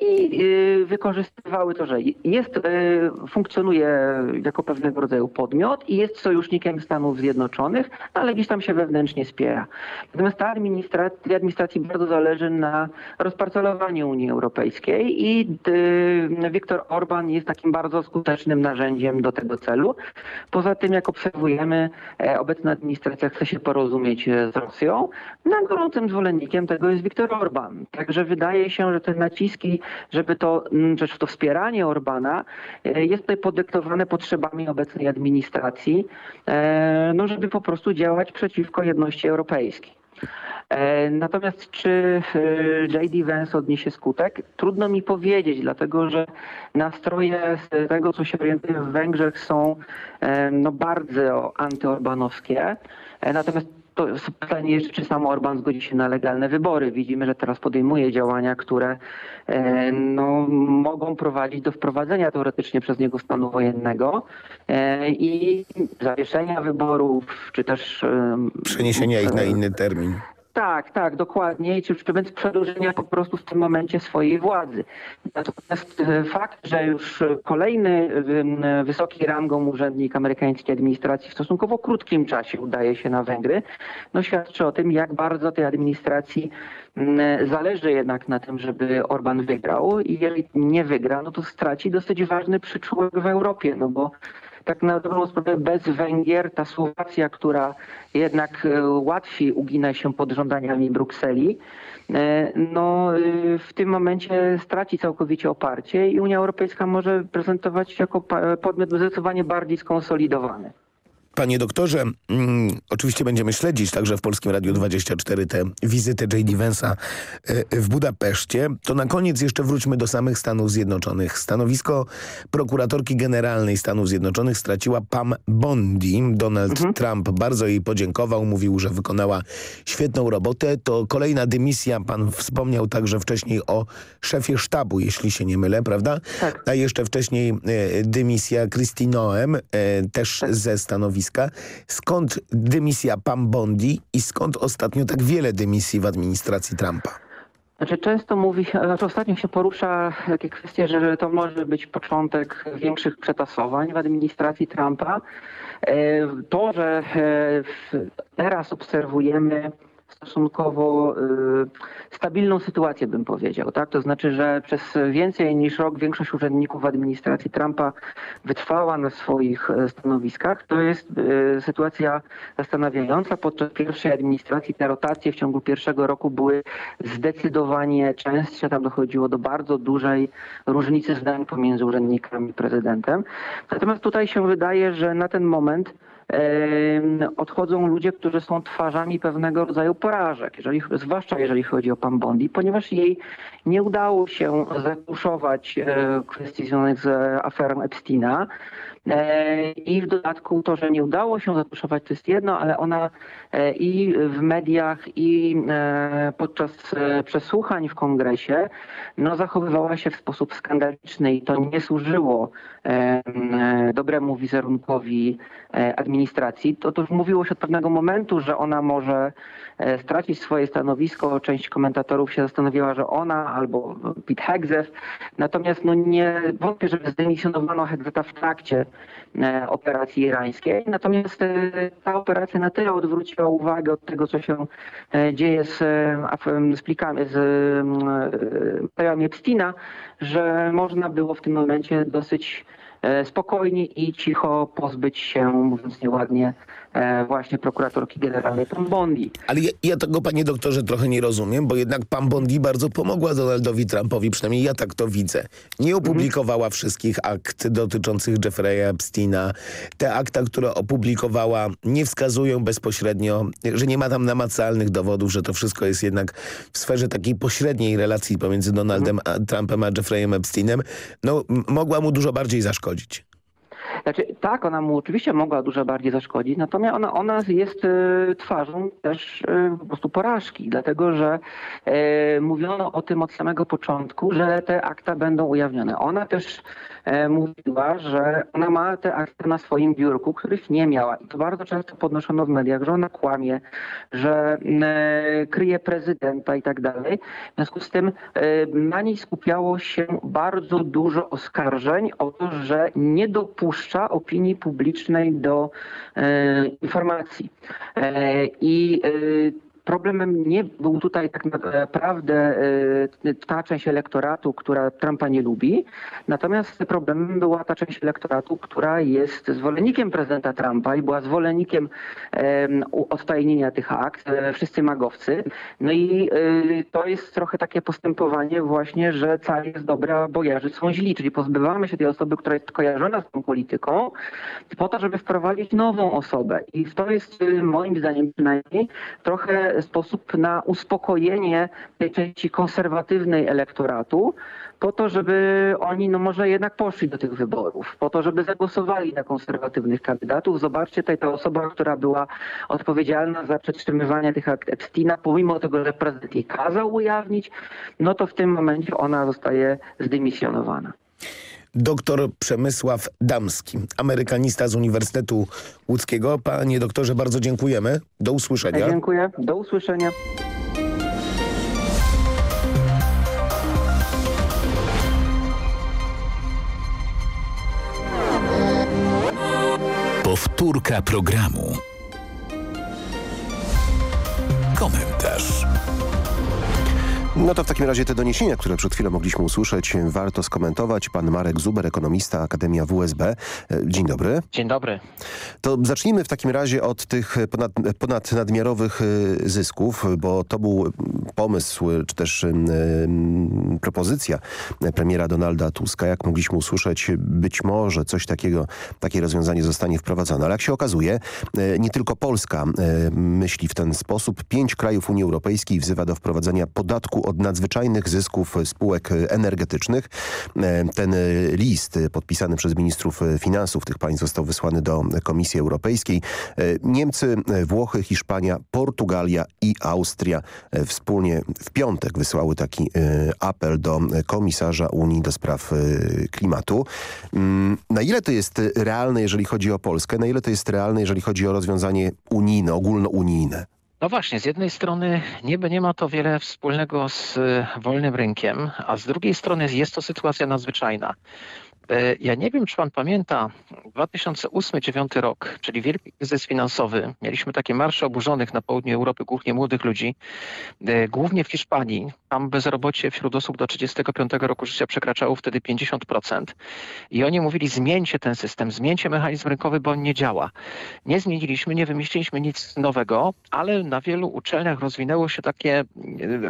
i e, wykorzystywały to, że jest, e, funkcjonuje jako pewnego rodzaju podmiot i jest sojusznikiem Stanów Zjednoczonych, ale gdzieś tam się wewnętrznie spiera. Natomiast ta administracji, administracji bardzo zależy na rozparcelowaniu Unii Europejskiej i Viktor Orban jest takim bardzo skutecznym narzędziem do tego celu. Poza tym, jak obserwujemy, e, obecna administracja chce się porozumieć e, z Rosją. No, gorącym zwolennikiem tego jest Viktor Orban. Także wydaje się, że te naciski, żeby to, mm, że to wspieranie Orbana e, jest tutaj podyktowane potrzebami obecnej administracji, e, no, żeby po prostu działać przeciwko jedności europejskiej. E, Natomiast czy J.D. Vance odniesie skutek? Trudno mi powiedzieć, dlatego że nastroje z tego, co się orientuje w Węgrzech są no, bardzo antyorbanowskie. Natomiast to pytanie jeszcze, czy sam Orban zgodzi się na legalne wybory. Widzimy, że teraz podejmuje działania, które e, no, mogą prowadzić do wprowadzenia teoretycznie przez niego stanu wojennego e, i zawieszenia wyborów, czy też... em, Przeniesienia ich na inny termin. Tak, tak, dokładnie. Czy, czy będzie przedłużenia po prostu w tym momencie swojej władzy. Natomiast e, fakt, że już kolejny wysoki rangą urzędnik amerykańskiej administracji w stosunkowo krótkim czasie udaje się na Węgry, no świadczy o tym, jak bardzo tej administracji m, zależy jednak na tym, żeby Orban wygrał i jeżeli nie wygra, no to straci dosyć ważny przyczółek w Europie, no bo tak na dobrą sprawę bez Węgier ta Słowacja, która jednak e, łatwiej ugina się pod żądaniami Brukseli, e, no e, w tym momencie straci całkowicie oparcie i Unia Europejska może prezentować się jako podmiot zdecydowanie bardziej skonsolidowany. Panie doktorze, mm, oczywiście będziemy śledzić także w Polskim Radiu 24 tę wizytę J.D. Vance'a e, w Budapeszcie. To na koniec jeszcze wróćmy do samych Stanów Zjednoczonych. Stanowisko prokuratorki generalnej Stanów Zjednoczonych straciła Pam Bondi. Donald Trump bardzo jej podziękował, mówił, że wykonała świetną robotę. To kolejna dymisja, pan wspomniał także wcześniej o szefie sztabu, jeśli się nie mylę, prawda? Tak. A jeszcze wcześniej e, dymisja Christy Noem, e, też ze stanowiska. Skąd dymisja Pam Bondi i skąd ostatnio tak wiele dymisji w administracji Trumpa? Znaczy często mówi się, znaczy ostatnio się porusza takie kwestie, że to może być początek większych przetasowań w administracji Trumpa. E, To, że e, teraz obserwujemy stosunkowo e, stabilną sytuację, bym powiedział. Tak? To znaczy, że przez więcej niż rok większość urzędników administracji Trumpa wytrwała na swoich e, stanowiskach. To jest e, sytuacja zastanawiająca. Podczas pierwszej administracji te rotacje w ciągu pierwszego roku były zdecydowanie częstsze. Tam dochodziło do bardzo dużej różnicy zdań pomiędzy urzędnikami i prezydentem. Natomiast tutaj się wydaje, że na ten moment odchodzą ludzie, którzy są twarzami pewnego rodzaju porażek, jeżeli, zwłaszcza jeżeli chodzi o Pam Bondi, ponieważ jej nie udało się zatuszować e, kwestii związanych z aferą Epsteina. E, I w dodatku to, że nie udało się zatuszować, to jest jedno, ale ona e, i w mediach, i e, podczas przesłuchań w kongresie no, zachowywała się w sposób skandaliczny i to nie służyło dobremu wizerunkowi administracji. To, to już mówiło się od pewnego momentu, że ona może stracić swoje stanowisko. Część komentatorów się zastanowiła, że ona albo Pete Hegseth. Natomiast no nie wątpię, żeby zdemisjonowano Hegseta w trakcie operacji irańskiej. Natomiast e, ta operacja na tyle odwróciła uwagę od tego, co się e, dzieje z, e, z plikami, z e, materiałami Epsteina, że można było w tym momencie dosyć e, spokojnie i cicho pozbyć się, mówiąc nieładnie, e, właśnie prokuratorki generalnej Tom Bondi. Ale ja, ja tego, panie doktorze, trochę nie rozumiem, bo jednak pan Bondi bardzo pomogła Donaldowi Trumpowi, przynajmniej ja tak to widzę. Nie opublikowała wszystkich akt dotyczących Jeffrey'a Epsteina. Te akta, które opublikowała, nie wskazują bezpośrednio, że nie ma tam namacalnych dowodów, że to wszystko jest jednak w sferze takiej pośredniej relacji pomiędzy Donaldem a Trumpem a Jeffrey'em Epsteinem. No, mogła mu dużo bardziej zaszkodzić. Znaczy, tak, ona mu oczywiście mogła dużo bardziej zaszkodzić, natomiast ona, ona jest e, twarzą też e, po prostu porażki, dlatego że e, mówiono o tym od samego początku, że te akta będą ujawnione. Ona też mówiła, że ona ma te akta na swoim biurku, których nie miała. I to bardzo często podnoszono w mediach, że ona kłamie, że e, kryje prezydenta i tak dalej. W związku z tym e, na niej skupiało się bardzo dużo oskarżeń o to, że nie dopuszcza opinii publicznej do e, informacji. E, I e, Problemem nie był tutaj tak naprawdę e, ta część elektoratu, która Trumpa nie lubi, natomiast problemem była ta część elektoratu, która jest zwolennikiem prezydenta Trumpa i była zwolennikiem odtajnienia tych akt, e, wszyscy magowcy. No i e, to jest trochę takie postępowanie właśnie, że car jest dobry, a bojarzy są źli, czyli pozbywamy się tej osoby, która jest kojarzona z tą polityką, po to, żeby wprowadzić nową osobę. I to jest e, moim zdaniem przynajmniej trochę sposób na uspokojenie tej części konserwatywnej elektoratu, po to, żeby oni no może jednak poszli do tych wyborów, po to, żeby zagłosowali na konserwatywnych kandydatów. Zobaczcie, tutaj ta osoba, która była odpowiedzialna za przetrzymywanie tych akt Epsteina, pomimo tego, że prezydent jej kazał ujawnić, no to w tym momencie ona zostaje zdymisjonowana. Doktor Przemysław Damski, amerykanista z Uniwersytetu Łódzkiego. Panie doktorze, bardzo dziękujemy. Do usłyszenia. Dziękuję, do usłyszenia. Powtórka programu. Komentarz. No to w takim razie te doniesienia, które przed chwilą mogliśmy usłyszeć, warto skomentować. Pan Marek Zuber, ekonomista, Akademia WSB. E, Dzień dobry. Dzień dobry. To zacznijmy w takim razie od tych ponad, ponadnadmiarowych y, zysków, bo to był pomysł, czy też y, propozycja premiera Donalda Tuska. Jak mogliśmy usłyszeć, być może coś takiego, takie rozwiązanie zostanie wprowadzone. Ale jak się okazuje, nie tylko Polska myśli w ten sposób. Pięć krajów Unii Europejskiej wzywa do wprowadzenia podatku od nadzwyczajnych zysków spółek energetycznych. E, Ten list podpisany przez ministrów finansów tych państw został wysłany do Komisji Europejskiej. E, Niemcy, Włochy, Hiszpania, Portugalia i Austria wspólnie w piątek wysłały taki e, apel do komisarza Unii do spraw klimatu. Mm, Na ile to jest realne, jeżeli chodzi o Polskę? Na ile to jest realne, jeżeli chodzi o rozwiązanie unijne, ogólnounijne? No właśnie, z jednej strony niby nie ma to wiele wspólnego z e, wolnym rynkiem, a z drugiej strony jest to sytuacja nadzwyczajna. E, Ja nie wiem, czy pan pamięta 2008-2009 rok, czyli wielki kryzys finansowy. Mieliśmy takie marsze oburzonych na południu Europy, głównie młodych ludzi, e, głównie w Hiszpanii. Tam bezrobocie wśród osób do 35 roku życia przekraczało wtedy 50%. I oni mówili, zmieńcie ten system, zmieńcie mechanizm rynkowy, bo on nie działa. Nie zmieniliśmy, nie wymyśliliśmy nic nowego, ale na wielu uczelniach rozwinęło się takie, e,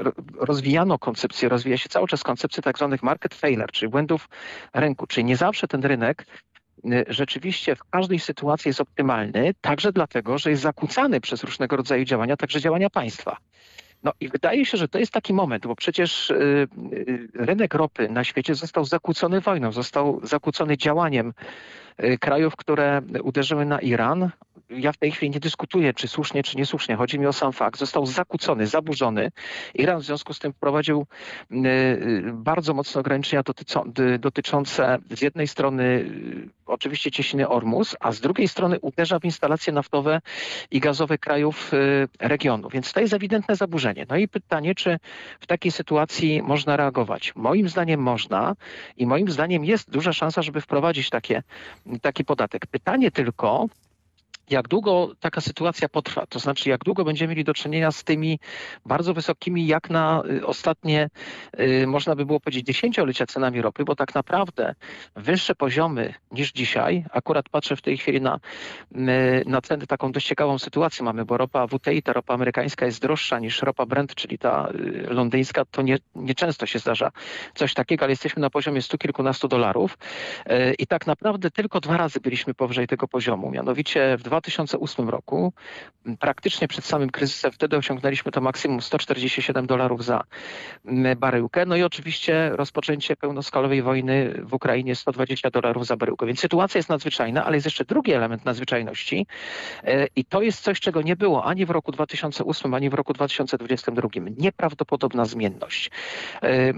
ro- rozwijano koncepcję, rozwija się cały czas koncepcja tak zwanych market failure, czyli błędów rynku, czyli nie zawsze ten rynek y, rzeczywiście w każdej sytuacji jest optymalny, także dlatego, że jest zakłócany przez różnego rodzaju działania, także działania państwa. No i wydaje się, że to jest taki moment, bo przecież y, y, rynek ropy na świecie został zakłócony wojną, został zakłócony działaniem krajów, które uderzyły na Iran. ja w tej chwili nie dyskutuję, czy słusznie, czy niesłusznie. Chodzi mi o sam fakt. Został zakłócony, zaburzony. Iran w związku z tym wprowadził bardzo mocne ograniczenia dotyczące z jednej strony oczywiście cieśniny Ormus, a z drugiej strony uderza w instalacje naftowe i gazowe krajów regionu. Więc to jest ewidentne zaburzenie. No i pytanie, czy w takiej sytuacji można reagować? Moim zdaniem można i moim zdaniem jest duża szansa, żeby wprowadzić takie, taki podatek. Pytanie tylko, jak długo taka sytuacja potrwa, to znaczy jak długo będziemy mieli do czynienia z tymi bardzo wysokimi, jak na y, ostatnie, y, można by było powiedzieć, dziesięciolecia cenami ropy, bo tak naprawdę wyższe poziomy niż dzisiaj, akurat patrzę w tej chwili na, na ceny, taką dość ciekawą sytuację mamy, bo ropa WTI, ta ropa amerykańska jest droższa niż ropa Brent, czyli ta y, londyńska, to nie, nieczęsto się zdarza coś takiego, ale jesteśmy na poziomie stu kilkunastu dolarów i tak naprawdę tylko dwa razy byliśmy powyżej tego poziomu, mianowicie w 2008 roku, praktycznie przed samym kryzysem, wtedy osiągnęliśmy to maksimum 147 dolarów za baryłkę. No i oczywiście rozpoczęcie pełnoskalowej wojny w Ukrainie 120 dolarów za baryłkę. Więc sytuacja jest nadzwyczajna, ale jest jeszcze drugi element nadzwyczajności e, i to jest coś, czego nie było ani w roku 2008, ani w roku 2022. Nieprawdopodobna zmienność. E, e,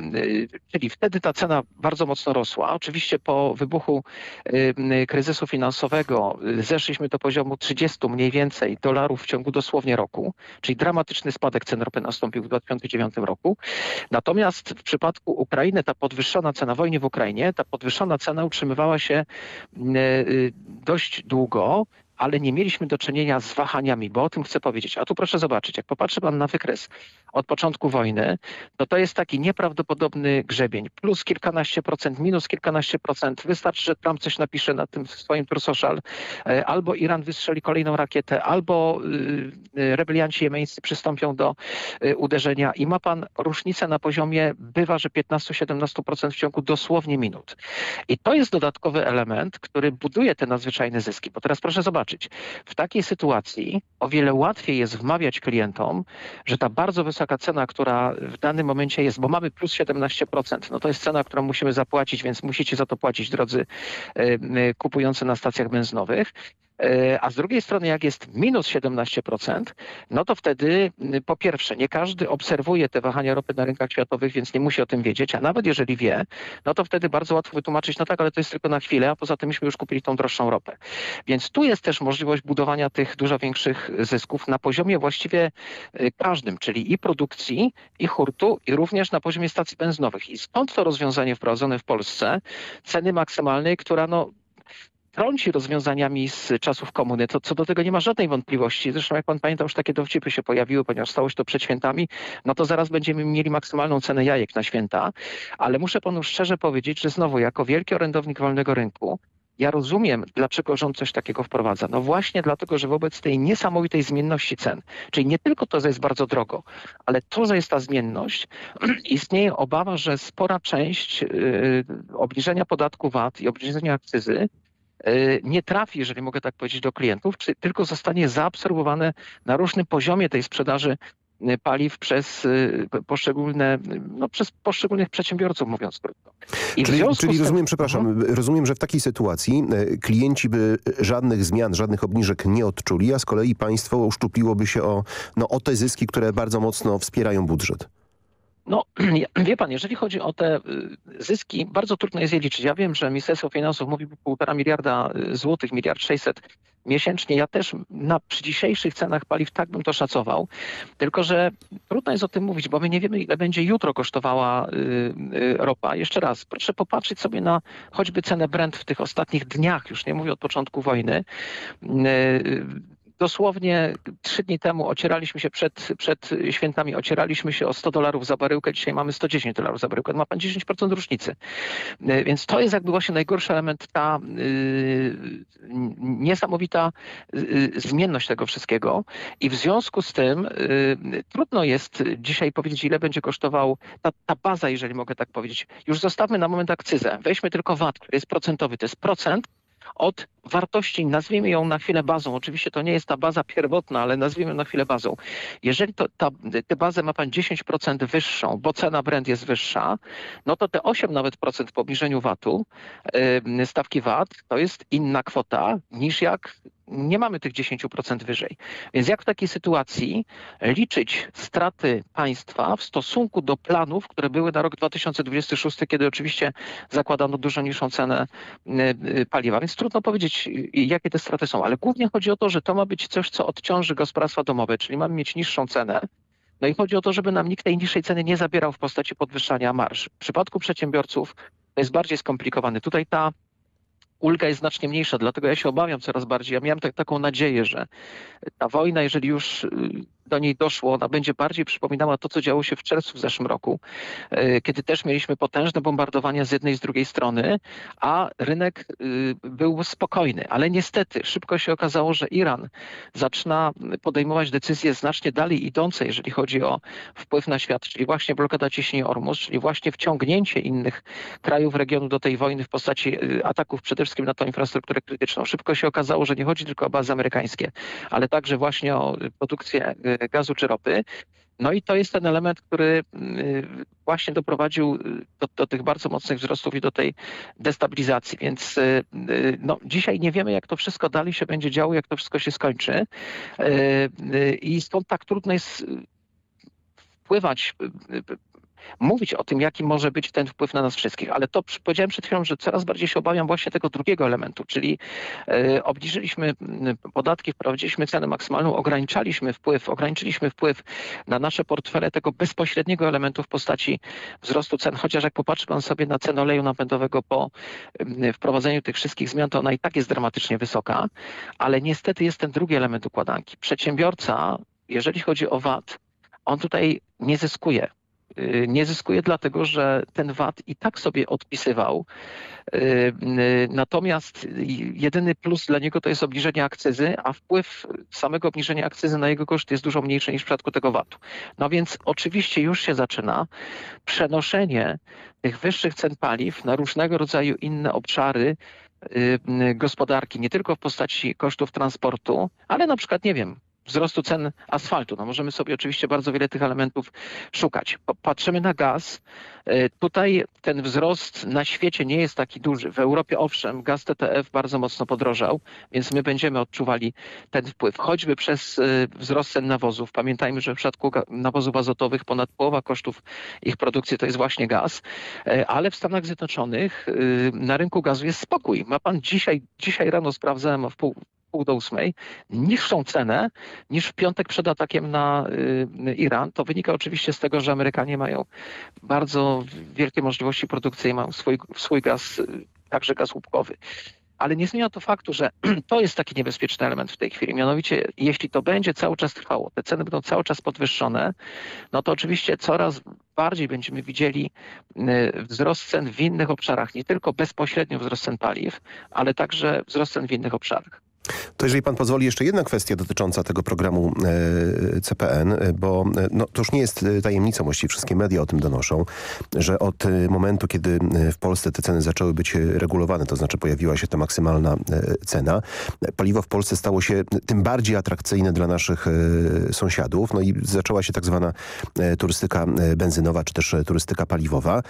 czyli wtedy ta cena bardzo mocno rosła. Oczywiście po wybuchu kryzysu finansowego zeszliśmy do poziomu 30 mniej więcej dolarów w ciągu dosłownie roku, czyli dramatyczny spadek cen ropy nastąpił w 2009 roku. Natomiast w przypadku Ukrainy ta podwyższona cena wojny w Ukrainie, ta podwyższona cena utrzymywała się mm, e, dość długo ale nie mieliśmy do czynienia z wahaniami, bo o tym chcę powiedzieć. A tu proszę zobaczyć, jak popatrzy pan na wykres od początku wojny, to to jest taki nieprawdopodobny grzebień. Plus kilkanaście procent, minus kilkanaście procent. Wystarczy, że Trump coś napisze na tym swoim True Social, e, albo Iran wystrzeli kolejną rakietę, albo y, y, rebelianci jemeńscy przystąpią do y, uderzenia i ma pan różnicę na poziomie bywa, że 15-17% w ciągu dosłownie minut. I to jest dodatkowy element, który buduje te nadzwyczajne zyski. Bo teraz proszę zobaczyć, zobaczyć. W takiej sytuacji o wiele łatwiej jest wmawiać klientom, że ta bardzo wysoka cena, która w danym momencie jest, bo mamy plus 17%, no to jest cena, którą musimy zapłacić, więc musicie za to płacić, drodzy kupujący na stacjach benzynowych. E, a z drugiej strony, jak jest minus 17%, no to wtedy po pierwsze, nie każdy obserwuje te wahania ropy na rynkach światowych, więc nie musi o tym wiedzieć, a nawet jeżeli wie, no to wtedy bardzo łatwo wytłumaczyć, no tak, ale to jest tylko na chwilę, a poza tym myśmy już kupili tą droższą ropę. Więc tu jest też możliwość budowania tych dużo większych zysków na poziomie właściwie e, każdym, czyli i produkcji, i hurtu, i również na poziomie stacji benzynowych. I stąd to rozwiązanie wprowadzone w Polsce, ceny maksymalnej, która no trąci rozwiązaniami z czasów komuny, to co do tego nie ma żadnej wątpliwości. Zresztą jak pan pamięta, już takie dowcipy się pojawiły, ponieważ stało się to przed świętami, no to zaraz będziemy mieli maksymalną cenę jajek na święta. Ale muszę panu szczerze powiedzieć, że znowu jako wielki orędownik wolnego rynku, ja rozumiem, dlaczego rząd coś takiego wprowadza. No właśnie dlatego, że wobec tej niesamowitej zmienności cen, czyli nie tylko to, że jest bardzo drogo, ale to, że jest ta zmienność, istnieje obawa, że spora część yy, obniżenia podatku VAT i obniżenia akcyzy nie trafi, jeżeli mogę tak powiedzieć, do klientów, czy tylko zostanie zaabsorbowane na różnym poziomie tej sprzedaży e, paliw przez e, poszczególne, no, przez poszczególnych przedsiębiorców, mówiąc krótko. I czyli, czyli rozumiem, przepraszam, mhm. rozumiem, że w takiej sytuacji klienci by żadnych zmian, żadnych obniżek nie odczuli, a z kolei państwo uszczupliłoby się o, no, o te zyski, które bardzo mocno wspierają budżet. No, wie pan, jeżeli chodzi o te y, zyski, bardzo trudno jest je liczyć. Ja wiem, że Ministerstwo Finansów mówi półtora miliarda y, złotych, miliard sześćset miesięcznie. Ja też na, przy dzisiejszych cenach paliw tak bym to szacował. Tylko, że trudno jest o tym mówić, bo my nie wiemy, ile będzie jutro kosztowała y, ropa. Jeszcze raz, proszę popatrzeć sobie na choćby cenę Brent w tych ostatnich dniach, już nie mówię od początku wojny. Dosłownie trzy dni temu ocieraliśmy się przed, przed świętami, ocieraliśmy się o 100 dolarów za baryłkę, dzisiaj mamy 110 dolarów za baryłkę. Ma pan 10% różnicy. E, więc to jest jakby właśnie najgorszy element, ta yy, niesamowita yy, zmienność tego wszystkiego i w związku z tym yy, trudno jest dzisiaj powiedzieć, ile będzie kosztował ta, ta baza, jeżeli mogę tak powiedzieć. Już zostawmy na moment akcyzę. Weźmy tylko VAT, który jest procentowy. To jest procent od wartości, nazwijmy ją na chwilę bazą. Oczywiście to nie jest ta baza pierwotna, ale nazwijmy ją na chwilę bazą. Jeżeli to, ta, tę bazę ma pan 10% wyższą, bo cena brand jest wyższa, no to te 8 nawet procent po obniżeniu VAT-u, stawki VAT, to jest inna kwota niż jak nie mamy tych 10% wyżej. Więc jak w takiej sytuacji liczyć straty państwa w stosunku do planów, które były na rok 2026, kiedy oczywiście zakładano dużo niższą cenę y, y, paliwa. Więc trudno powiedzieć, y, jakie te straty są, ale głównie chodzi o to, że to ma być coś, co odciąży gospodarstwa domowe, czyli mamy mieć niższą cenę, no i chodzi o to, żeby nam nikt tej niższej ceny nie zabierał w postaci podwyższania marsz. W przypadku przedsiębiorców to jest bardziej skomplikowane. Tutaj ta ulga jest znacznie mniejsza, dlatego ja się obawiam coraz bardziej. Ja miałem tak, taką nadzieję, że ta wojna, jeżeli już do niej doszło, ona będzie bardziej przypominała to, co działo się w czerwcu w zeszłym roku, e, kiedy też mieliśmy potężne bombardowania z jednej i z drugiej strony, a rynek e, był spokojny. Ale niestety szybko się okazało, że Iran zaczyna podejmować decyzje znacznie dalej idące, jeżeli chodzi o wpływ na świat, czyli właśnie blokada ciśnienia Ormus, czyli właśnie wciągnięcie innych krajów regionu do tej wojny w postaci e, ataków przede wszystkim na tą infrastrukturę krytyczną. Szybko się okazało, że nie chodzi tylko o bazy amerykańskie, ale także właśnie o produkcję gazu czy ropy. No i to jest ten element, który y, właśnie doprowadził y, do, do, tych bardzo mocnych wzrostów i do tej destabilizacji. Więc y, no, dzisiaj nie wiemy, jak to wszystko dalej się będzie działo, jak to wszystko się skończy. I stąd tak trudno jest wpływać mówić o tym, jaki może być ten wpływ na nas wszystkich. Ale to powiedziałem przed chwilą, że coraz bardziej się obawiam właśnie tego drugiego elementu, czyli e, obniżyliśmy podatki, wprowadziliśmy cenę maksymalną, ograniczaliśmy wpływ, ograniczyliśmy wpływ na nasze portfele tego bezpośredniego elementu w postaci wzrostu cen. Chociaż jak popatrzy pan sobie na cenę oleju napędowego po wprowadzeniu tych wszystkich zmian, to ona i tak jest dramatycznie wysoka, ale niestety jest ten drugi element układanki. Przedsiębiorca, jeżeli chodzi o VAT, on tutaj nie zyskuje. Y, nie zyskuje dlatego, że ten VAT i tak sobie odpisywał. Y, y, natomiast jedyny plus dla niego to jest obniżenie akcyzy, a wpływ samego obniżenia akcyzy na jego koszt jest dużo mniejszy niż w przypadku tego VAT-u. No więc oczywiście już się zaczyna przenoszenie tych wyższych cen paliw na różnego rodzaju inne obszary gospodarki, nie tylko w postaci kosztów transportu, ale na przykład, nie wiem, wzrostu cen asfaltu. No możemy sobie oczywiście bardzo wiele tych elementów szukać. Patrzymy na gaz. E, tutaj ten wzrost na świecie nie jest taki duży. W Europie owszem, gaz TTF bardzo mocno podrożał, więc my będziemy odczuwali ten wpływ. Choćby przez e, wzrost cen nawozów. Pamiętajmy, że w przypadku nawozów azotowych ponad połowa kosztów ich produkcji to jest właśnie gaz, e, ale w Stanach Zjednoczonych na rynku gazu jest spokój. Ma pan dzisiaj, dzisiaj rano sprawdzałem w pół, pół do ósmej niższą cenę niż w piątek przed atakiem na y, Iran. To wynika oczywiście z tego, że Amerykanie mają bardzo wielkie możliwości produkcyjne, mają swój, swój gaz, y, także gaz łupkowy. Ale nie zmienia to faktu, że to jest taki niebezpieczny element w tej chwili. Mianowicie, jeśli to będzie cały czas trwało, te ceny będą cały czas podwyższone, no to oczywiście coraz bardziej będziemy widzieli y, wzrost cen w innych obszarach, nie tylko bezpośrednio wzrost cen paliw, ale także wzrost cen w innych obszarach. To jeżeli pan pozwoli, jeszcze jedna kwestia dotycząca tego programu e, CPN, e, bo e, no, to już nie jest tajemnicą, właściwie. Wszystkie media o tym donoszą, że od momentu, kiedy w Polsce te ceny zaczęły być regulowane, to znaczy pojawiła się ta maksymalna cena, paliwo w Polsce stało się tym bardziej atrakcyjne dla naszych sąsiadów, no i zaczęła się tak zwana turystyka benzynowa, czy też turystyka paliwowa.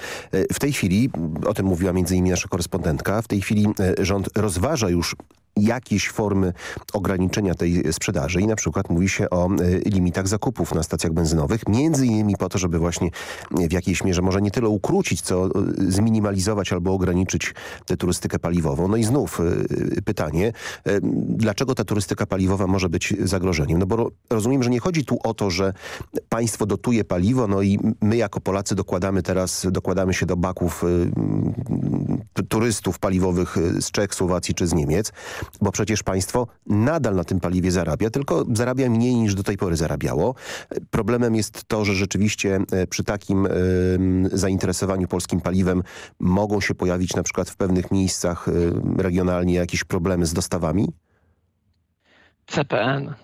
W tej chwili, o tym mówiła między innymi nasza korespondentka, w tej chwili rząd rozważa już jakieś formy ograniczenia tej sprzedaży i na przykład mówi się o e, limitach zakupów na stacjach benzynowych, między innymi po to, żeby właśnie w jakiejś mierze może nie tyle ukrócić, co e, zminimalizować albo ograniczyć tę turystykę paliwową. No i znów e, pytanie, dlaczego ta turystyka paliwowa może być zagrożeniem? No bo rozumiem, że nie chodzi tu o to, że państwo dotuje paliwo, no i my jako Polacy dokładamy teraz, dokładamy się do baków turystów paliwowych z Czech, Słowacji czy z Niemiec, bo przecież państwo nadal na tym paliwie zarabia, tylko zarabia mniej niż do tej pory zarabiało. Problemem jest to, że rzeczywiście e, przy takim zainteresowaniu polskim paliwem mogą się pojawić na przykład w pewnych miejscach y, regionalnie jakieś problemy z dostawami? CPN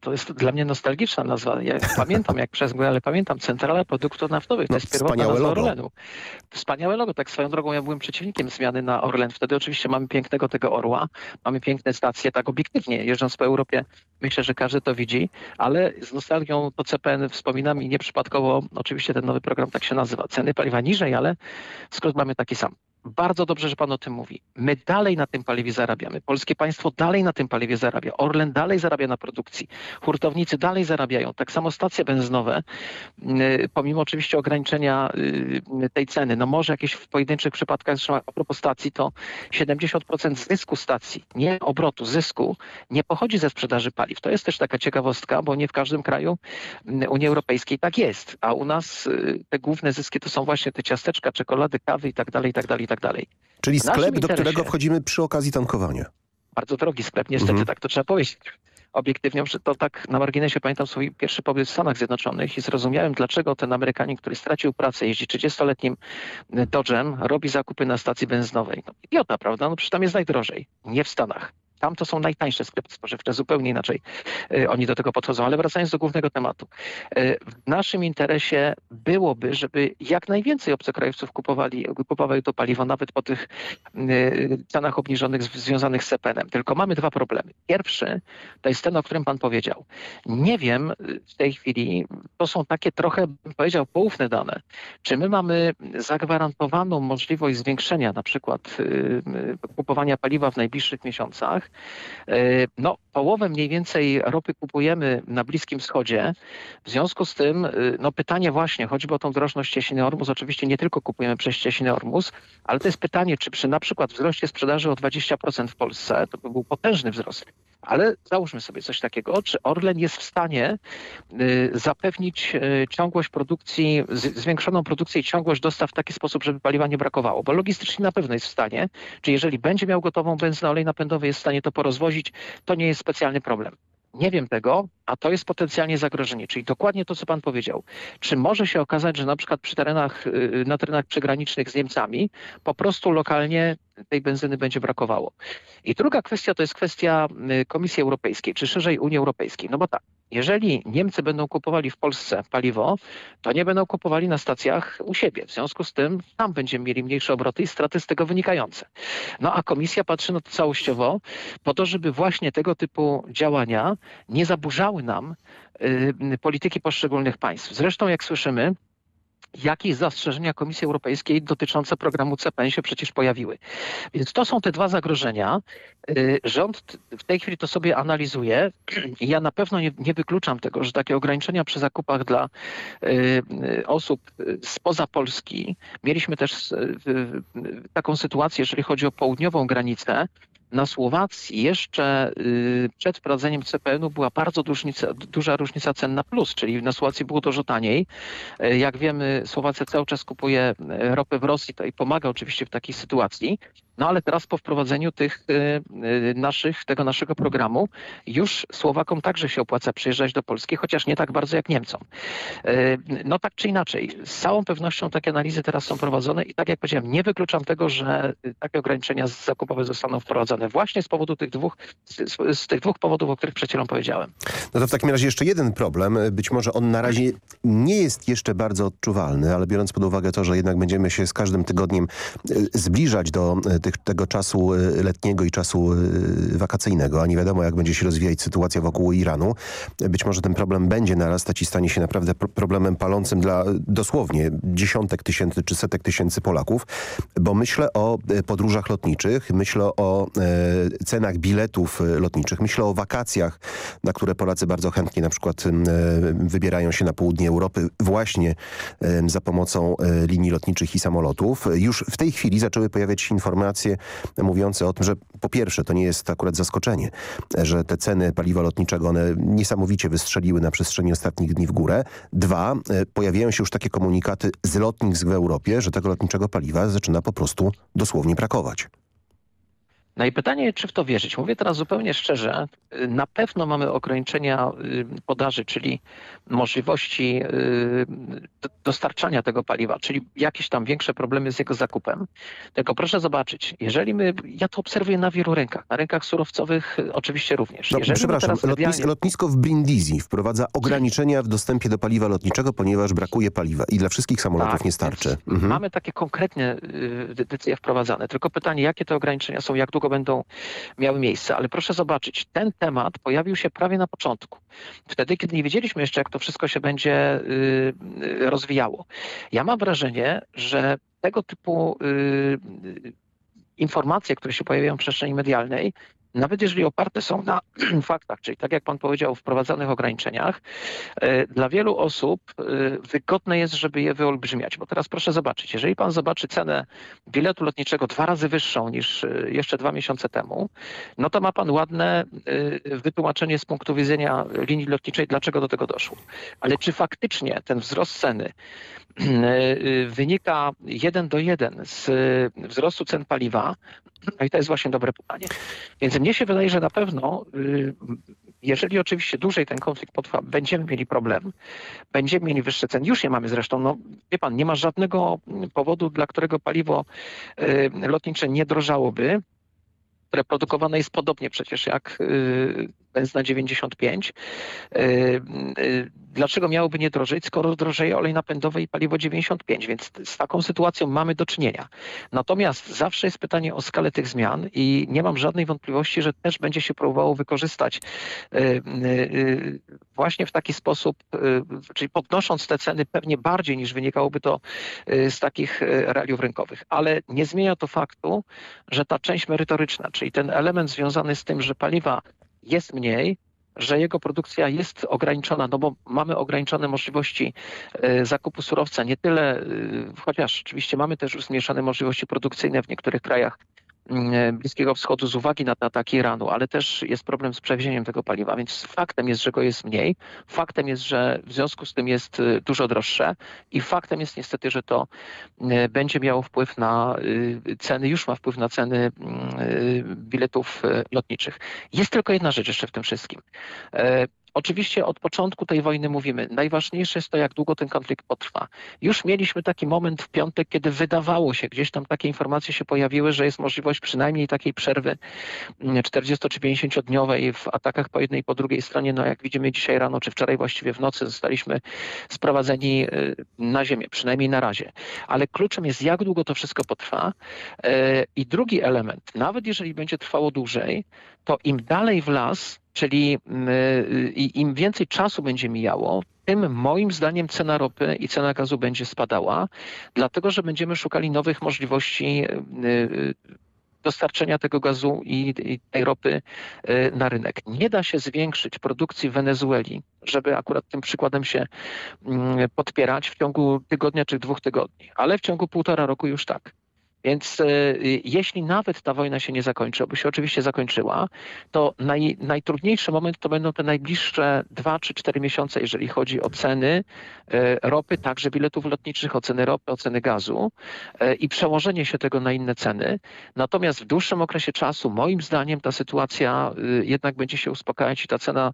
to jest dla mnie nostalgiczna nazwa. Ja pamiętam jak przez ale pamiętam Centrala Produktów Naftowych. To No, jest pierwotna nazwa logo. Orlenu. Wspaniałe logo. Tak swoją drogą ja byłem przeciwnikiem zmiany na Orlen. Wtedy oczywiście mamy pięknego tego orła, mamy piękne stacje, tak obiektywnie. Jeżdżąc po Europie myślę, że każdy to widzi, ale z nostalgią to CPN wspominam i nieprzypadkowo oczywiście ten nowy program tak się nazywa. Ceny paliwa niżej, ale skrót mamy taki sam. Bardzo dobrze, że pan o tym mówi. My dalej na tym paliwie zarabiamy. Polskie państwo dalej na tym paliwie zarabia. Orlen dalej zarabia na produkcji. Hurtownicy dalej zarabiają. Tak samo stacje benzynowe, y, pomimo oczywiście ograniczenia y, tej ceny, no może jakieś w pojedynczych przypadkach, zresztą a propos stacji, to 70% zysku stacji, nie obrotu, zysku, nie pochodzi ze sprzedaży paliw. To jest też taka ciekawostka, bo nie w każdym kraju y, Unii Europejskiej tak jest, a u nas te główne zyski to są właśnie te ciasteczka, czekolady, kawy i tak dalej, i tak dalej, i tak dalej. Czyli sklep, do interesie- którego wchodzimy przy okazji tankowania. bardzo drogi sklep, niestety Mhm. tak to trzeba powiedzieć. Obiektywnie, że to tak na marginesie pamiętam swój pierwszy pobyt w Stanach Zjednoczonych i zrozumiałem, dlaczego ten Amerykanin, który stracił pracę, jeździ 30-letnim Dodgem, robi zakupy na stacji benzynowej. No, idiota, prawda? No przecież tam jest najdrożej. Nie w Stanach. Tam to są najtańsze sklepy spożywcze, zupełnie inaczej y, oni do tego podchodzą. Ale wracając do głównego tematu. Y, w naszym interesie byłoby, żeby jak najwięcej obcokrajowców kupowali, kupowali to paliwo, nawet po tych y, cenach obniżonych związanych z CPN-em. Tylko mamy dwa problemy. Pierwszy to jest ten, o którym pan powiedział. Nie wiem w tej chwili, to są takie trochę, bym powiedział, poufne dane. Czy my mamy zagwarantowaną możliwość zwiększenia na przykład kupowania paliwa w najbliższych miesiącach? Y, No, połowę mniej więcej ropy kupujemy na Bliskim Wschodzie. W związku z tym, y, no pytanie właśnie, choćby o tą drożność cieśniny Ormus, oczywiście nie tylko kupujemy przez cieśninę Ormus, ale to jest pytanie, czy przy na przykład wzroście sprzedaży o 20% w Polsce, to by był potężny wzrost, ale załóżmy sobie coś takiego, czy Orlen jest w stanie y, zapewnić y, ciągłość produkcji, zwiększoną produkcję i ciągłość dostaw w taki sposób, żeby paliwa nie brakowało, bo logistycznie na pewno jest w stanie, czy jeżeli będzie miał gotową benzynę, olej napędowy, jest w stanie to porozwozić, to nie jest specjalny problem. Nie wiem tego, a to jest potencjalnie zagrożenie, czyli dokładnie to, co pan powiedział. Czy może się okazać, że na przykład przy terenach, y, na terenach przygranicznych z Niemcami po prostu lokalnie tej benzyny będzie brakowało? I druga kwestia to jest kwestia y, Komisji Europejskiej, czy szerzej Unii Europejskiej. No bo tak, jeżeli Niemcy będą kupowali w Polsce paliwo, to nie będą kupowali na stacjach u siebie. W związku z tym tam będziemy mieli mniejsze obroty i straty z tego wynikające. No a komisja patrzy na to całościowo po to, żeby właśnie tego typu działania nie zaburzały nam y, polityki poszczególnych państw. Zresztą jak słyszymy, jakieś zastrzeżenia Komisji Europejskiej dotyczące programu CPN się przecież pojawiły. Więc to są te dwa zagrożenia. Y, Rząd w tej chwili to sobie analizuje ja na pewno nie, nie wykluczam tego, że takie ograniczenia przy zakupach dla y, y, osób spoza Polski, mieliśmy też taką sytuację, jeżeli chodzi o południową granicę, na Słowacji jeszcze y, przed wprowadzeniem CPN-u była bardzo różnica, duża różnica cen na plus, czyli na Słowacji było dużo taniej. E, Jak wiemy, Słowacja cały czas kupuje e, ropę w Rosji i pomaga oczywiście w takiej sytuacji. No ale teraz po wprowadzeniu tych e, e, naszych, tego naszego programu już Słowakom także się opłaca przyjeżdżać do Polski, chociaż nie tak bardzo jak Niemcom. E, No tak czy inaczej, z całą pewnością takie analizy teraz są prowadzone i tak jak powiedziałem, nie wykluczam tego, że takie ograniczenia zakupowe zostaną wprowadzone właśnie z powodu tych dwóch, z, z- tych dwóch powodów, o których przed chwilą powiedziałem. No to w takim razie jeszcze jeden problem. Być może on na razie nie jest jeszcze bardzo odczuwalny, ale biorąc pod uwagę to, że jednak będziemy się z każdym tygodniem zbliżać do tych, tego czasu e, letniego i czasu e, wakacyjnego, a nie wiadomo jak będzie się rozwijać sytuacja wokół Iranu, być może ten problem będzie narastać i stanie się naprawdę pro- problemem palącym dla e, dosłownie dziesiątek tysięcy czy setek tysięcy Polaków, bo myślę o podróżach lotniczych, myślę o cenach biletów lotniczych, myślę o wakacjach, na które Polacy bardzo chętnie na przykład wybierają się na południe Europy właśnie za pomocą linii lotniczych i samolotów. Już w tej chwili zaczęły pojawiać się informacje mówiące o tym, że po pierwsze to nie jest akurat zaskoczenie, że te ceny paliwa lotniczego one niesamowicie wystrzeliły na przestrzeni ostatnich dni w górę. Dwa, e, pojawiają się już takie komunikaty z lotnisk w Europie, że tego lotniczego paliwa zaczyna po prostu dosłownie brakować. No i pytanie, czy w to wierzyć? Mówię teraz zupełnie szczerze. Na pewno mamy ograniczenia y, podaży, czyli możliwości y, dostarczania tego paliwa, czyli jakieś tam większe problemy z jego zakupem. Tylko proszę zobaczyć, jeżeli my, ja to obserwuję na wielu rynkach, na rynkach surowcowych y, oczywiście również. No, przepraszam, medialnie... lotnisko, w Brindisi wprowadza ograniczenia w dostępie do paliwa lotniczego, ponieważ brakuje paliwa i dla wszystkich samolotów Tak, nie starczy. Mhm. Mamy takie konkretne y, decyzje wprowadzane. Tylko pytanie, jakie te ograniczenia są, jak długo będą miały miejsce. Ale proszę zobaczyć, ten temat pojawił się prawie na początku. Wtedy, kiedy nie wiedzieliśmy jeszcze, jak to wszystko się będzie y, rozwijało. Ja mam wrażenie, że tego typu y, y, informacje, które się pojawiają w przestrzeni medialnej, nawet jeżeli oparte są na faktach, czyli tak jak pan powiedział, wprowadzanych ograniczeniach, e, dla wielu osób e, wygodne jest, żeby je wyolbrzymiać. Bo teraz proszę zobaczyć, jeżeli pan zobaczy cenę biletu lotniczego dwa razy wyższą niż e, jeszcze dwa miesiące temu, no to ma pan ładne wytłumaczenie z punktu widzenia linii lotniczej, dlaczego do tego doszło. Ale czy faktycznie ten wzrost ceny wynika jeden do jeden z e, wzrostu cen paliwa? No i to jest właśnie dobre pytanie. Więc mnie się wydaje, że na pewno, y, jeżeli oczywiście dłużej ten konflikt potrwa, będziemy mieli problem, będziemy mieli wyższe ceny. Już je mamy zresztą. No, wie pan, nie ma żadnego powodu, dla którego paliwo y, lotnicze nie drożałoby które produkowane jest podobnie przecież jak y, benzyna 95. Y, y, Dlaczego miałoby nie drożeć, skoro drożeje olej napędowy i paliwo 95? Więc z taką sytuacją mamy do czynienia. Natomiast zawsze jest pytanie o skalę tych zmian i nie mam żadnej wątpliwości, że też będzie się próbowało wykorzystać właśnie w taki sposób, czyli podnosząc te ceny pewnie bardziej niż wynikałoby to z takich realiów rynkowych. Ale nie zmienia to faktu, że ta część merytoryczna, czyli ten element związany z tym, że paliwa jest mniej, że jego produkcja jest ograniczona, no bo mamy ograniczone możliwości e, zakupu surowca, nie tyle, e, chociaż oczywiście mamy też już zmniejszone możliwości produkcyjne w niektórych krajach Bliskiego Wschodu z uwagi na ataki Iranu, ale też jest problem z przewiezieniem tego paliwa, więc faktem jest, że go jest mniej, faktem jest, że w związku z tym jest e, dużo droższe i faktem jest niestety, że to e, będzie miało wpływ na e, ceny, już ma wpływ na ceny mm, e, biletów e, lotniczych. Jest tylko jedna rzecz jeszcze w tym wszystkim. Oczywiście od początku tej wojny mówimy, najważniejsze jest to, jak długo ten konflikt potrwa. Już mieliśmy taki moment w piątek, kiedy wydawało się, gdzieś tam takie informacje się pojawiły, że jest możliwość przynajmniej takiej przerwy mm, 40 czy 50 dniowej w atakach po jednej i po drugiej stronie. No jak widzimy dzisiaj rano, czy wczoraj właściwie w nocy zostaliśmy sprowadzeni y, na ziemię, przynajmniej na razie. Ale kluczem jest, jak długo to wszystko potrwa. E, I drugi element, nawet jeżeli będzie trwało dłużej, to im dalej w las, czyli mm, y, i im więcej czasu będzie mijało, tym moim zdaniem cena ropy i cena gazu będzie spadała, dlatego że będziemy szukali nowych możliwości y, y, dostarczenia tego gazu i, i tej ropy y, na rynek. Nie da się zwiększyć produkcji w Wenezueli, żeby akurat tym przykładem się mm, podpierać w ciągu tygodnia czy dwóch tygodni, ale w ciągu półtora roku już tak. Więc e, jeśli nawet ta wojna się nie zakończy, by się oczywiście zakończyła, to naj, najtrudniejszy moment to będą te najbliższe dwa czy cztery miesiące, jeżeli chodzi o ceny e, ropy, także biletów lotniczych, o ceny ropy, o ceny gazu e, i przełożenie się tego na inne ceny. Natomiast w dłuższym okresie czasu, moim zdaniem, ta sytuacja jednak będzie się uspokajać i ta cena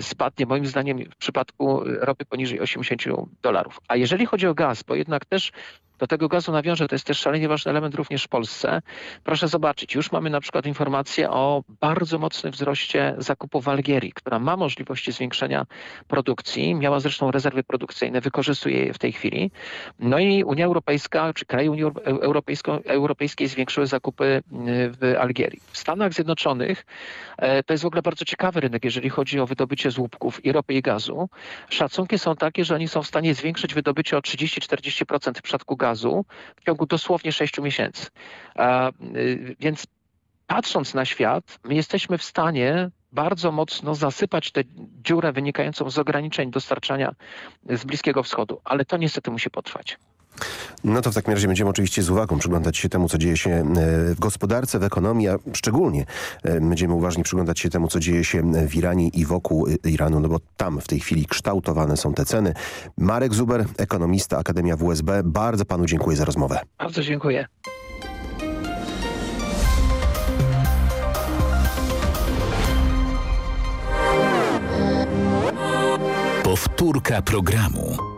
spadnie, moim zdaniem, w przypadku ropy poniżej 80 dolarów. A jeżeli chodzi o gaz, bo jednak też do tego gazu nawiążę, to jest też szalenie ważny element również w Polsce. Proszę zobaczyć, już mamy na przykład informację o bardzo mocnym wzroście zakupu w Algierii, która ma możliwości zwiększenia produkcji, miała zresztą rezerwy produkcyjne, wykorzystuje je w tej chwili. No i Unia Europejska, czy kraje Unii Europejskiej zwiększyły zakupy y, w Algierii. W Stanach Zjednoczonych e, to jest w ogóle bardzo ciekawy rynek, jeżeli chodzi o wydobycie z łupków i ropy i gazu. Szacunki są takie, że oni są w stanie zwiększyć wydobycie o 30-40% w przypadku gazu w ciągu dosłownie 6 miesięcy. Y, Więc patrząc na świat, my jesteśmy w stanie bardzo mocno zasypać tę dziurę wynikającą z ograniczeń dostarczania z Bliskiego Wschodu, ale to niestety musi potrwać. No to w takim razie będziemy oczywiście z uwagą przyglądać się temu, co dzieje się e, w gospodarce, w ekonomii, a szczególnie e, będziemy uważnie przyglądać się temu, co dzieje się w Iranie i wokół Iranu, no bo tam w tej chwili kształtowane są te ceny. Marek Zuber, ekonomista Akademia WSB. Bardzo panu dziękuję za rozmowę. Bardzo dziękuję. Powtórka programu.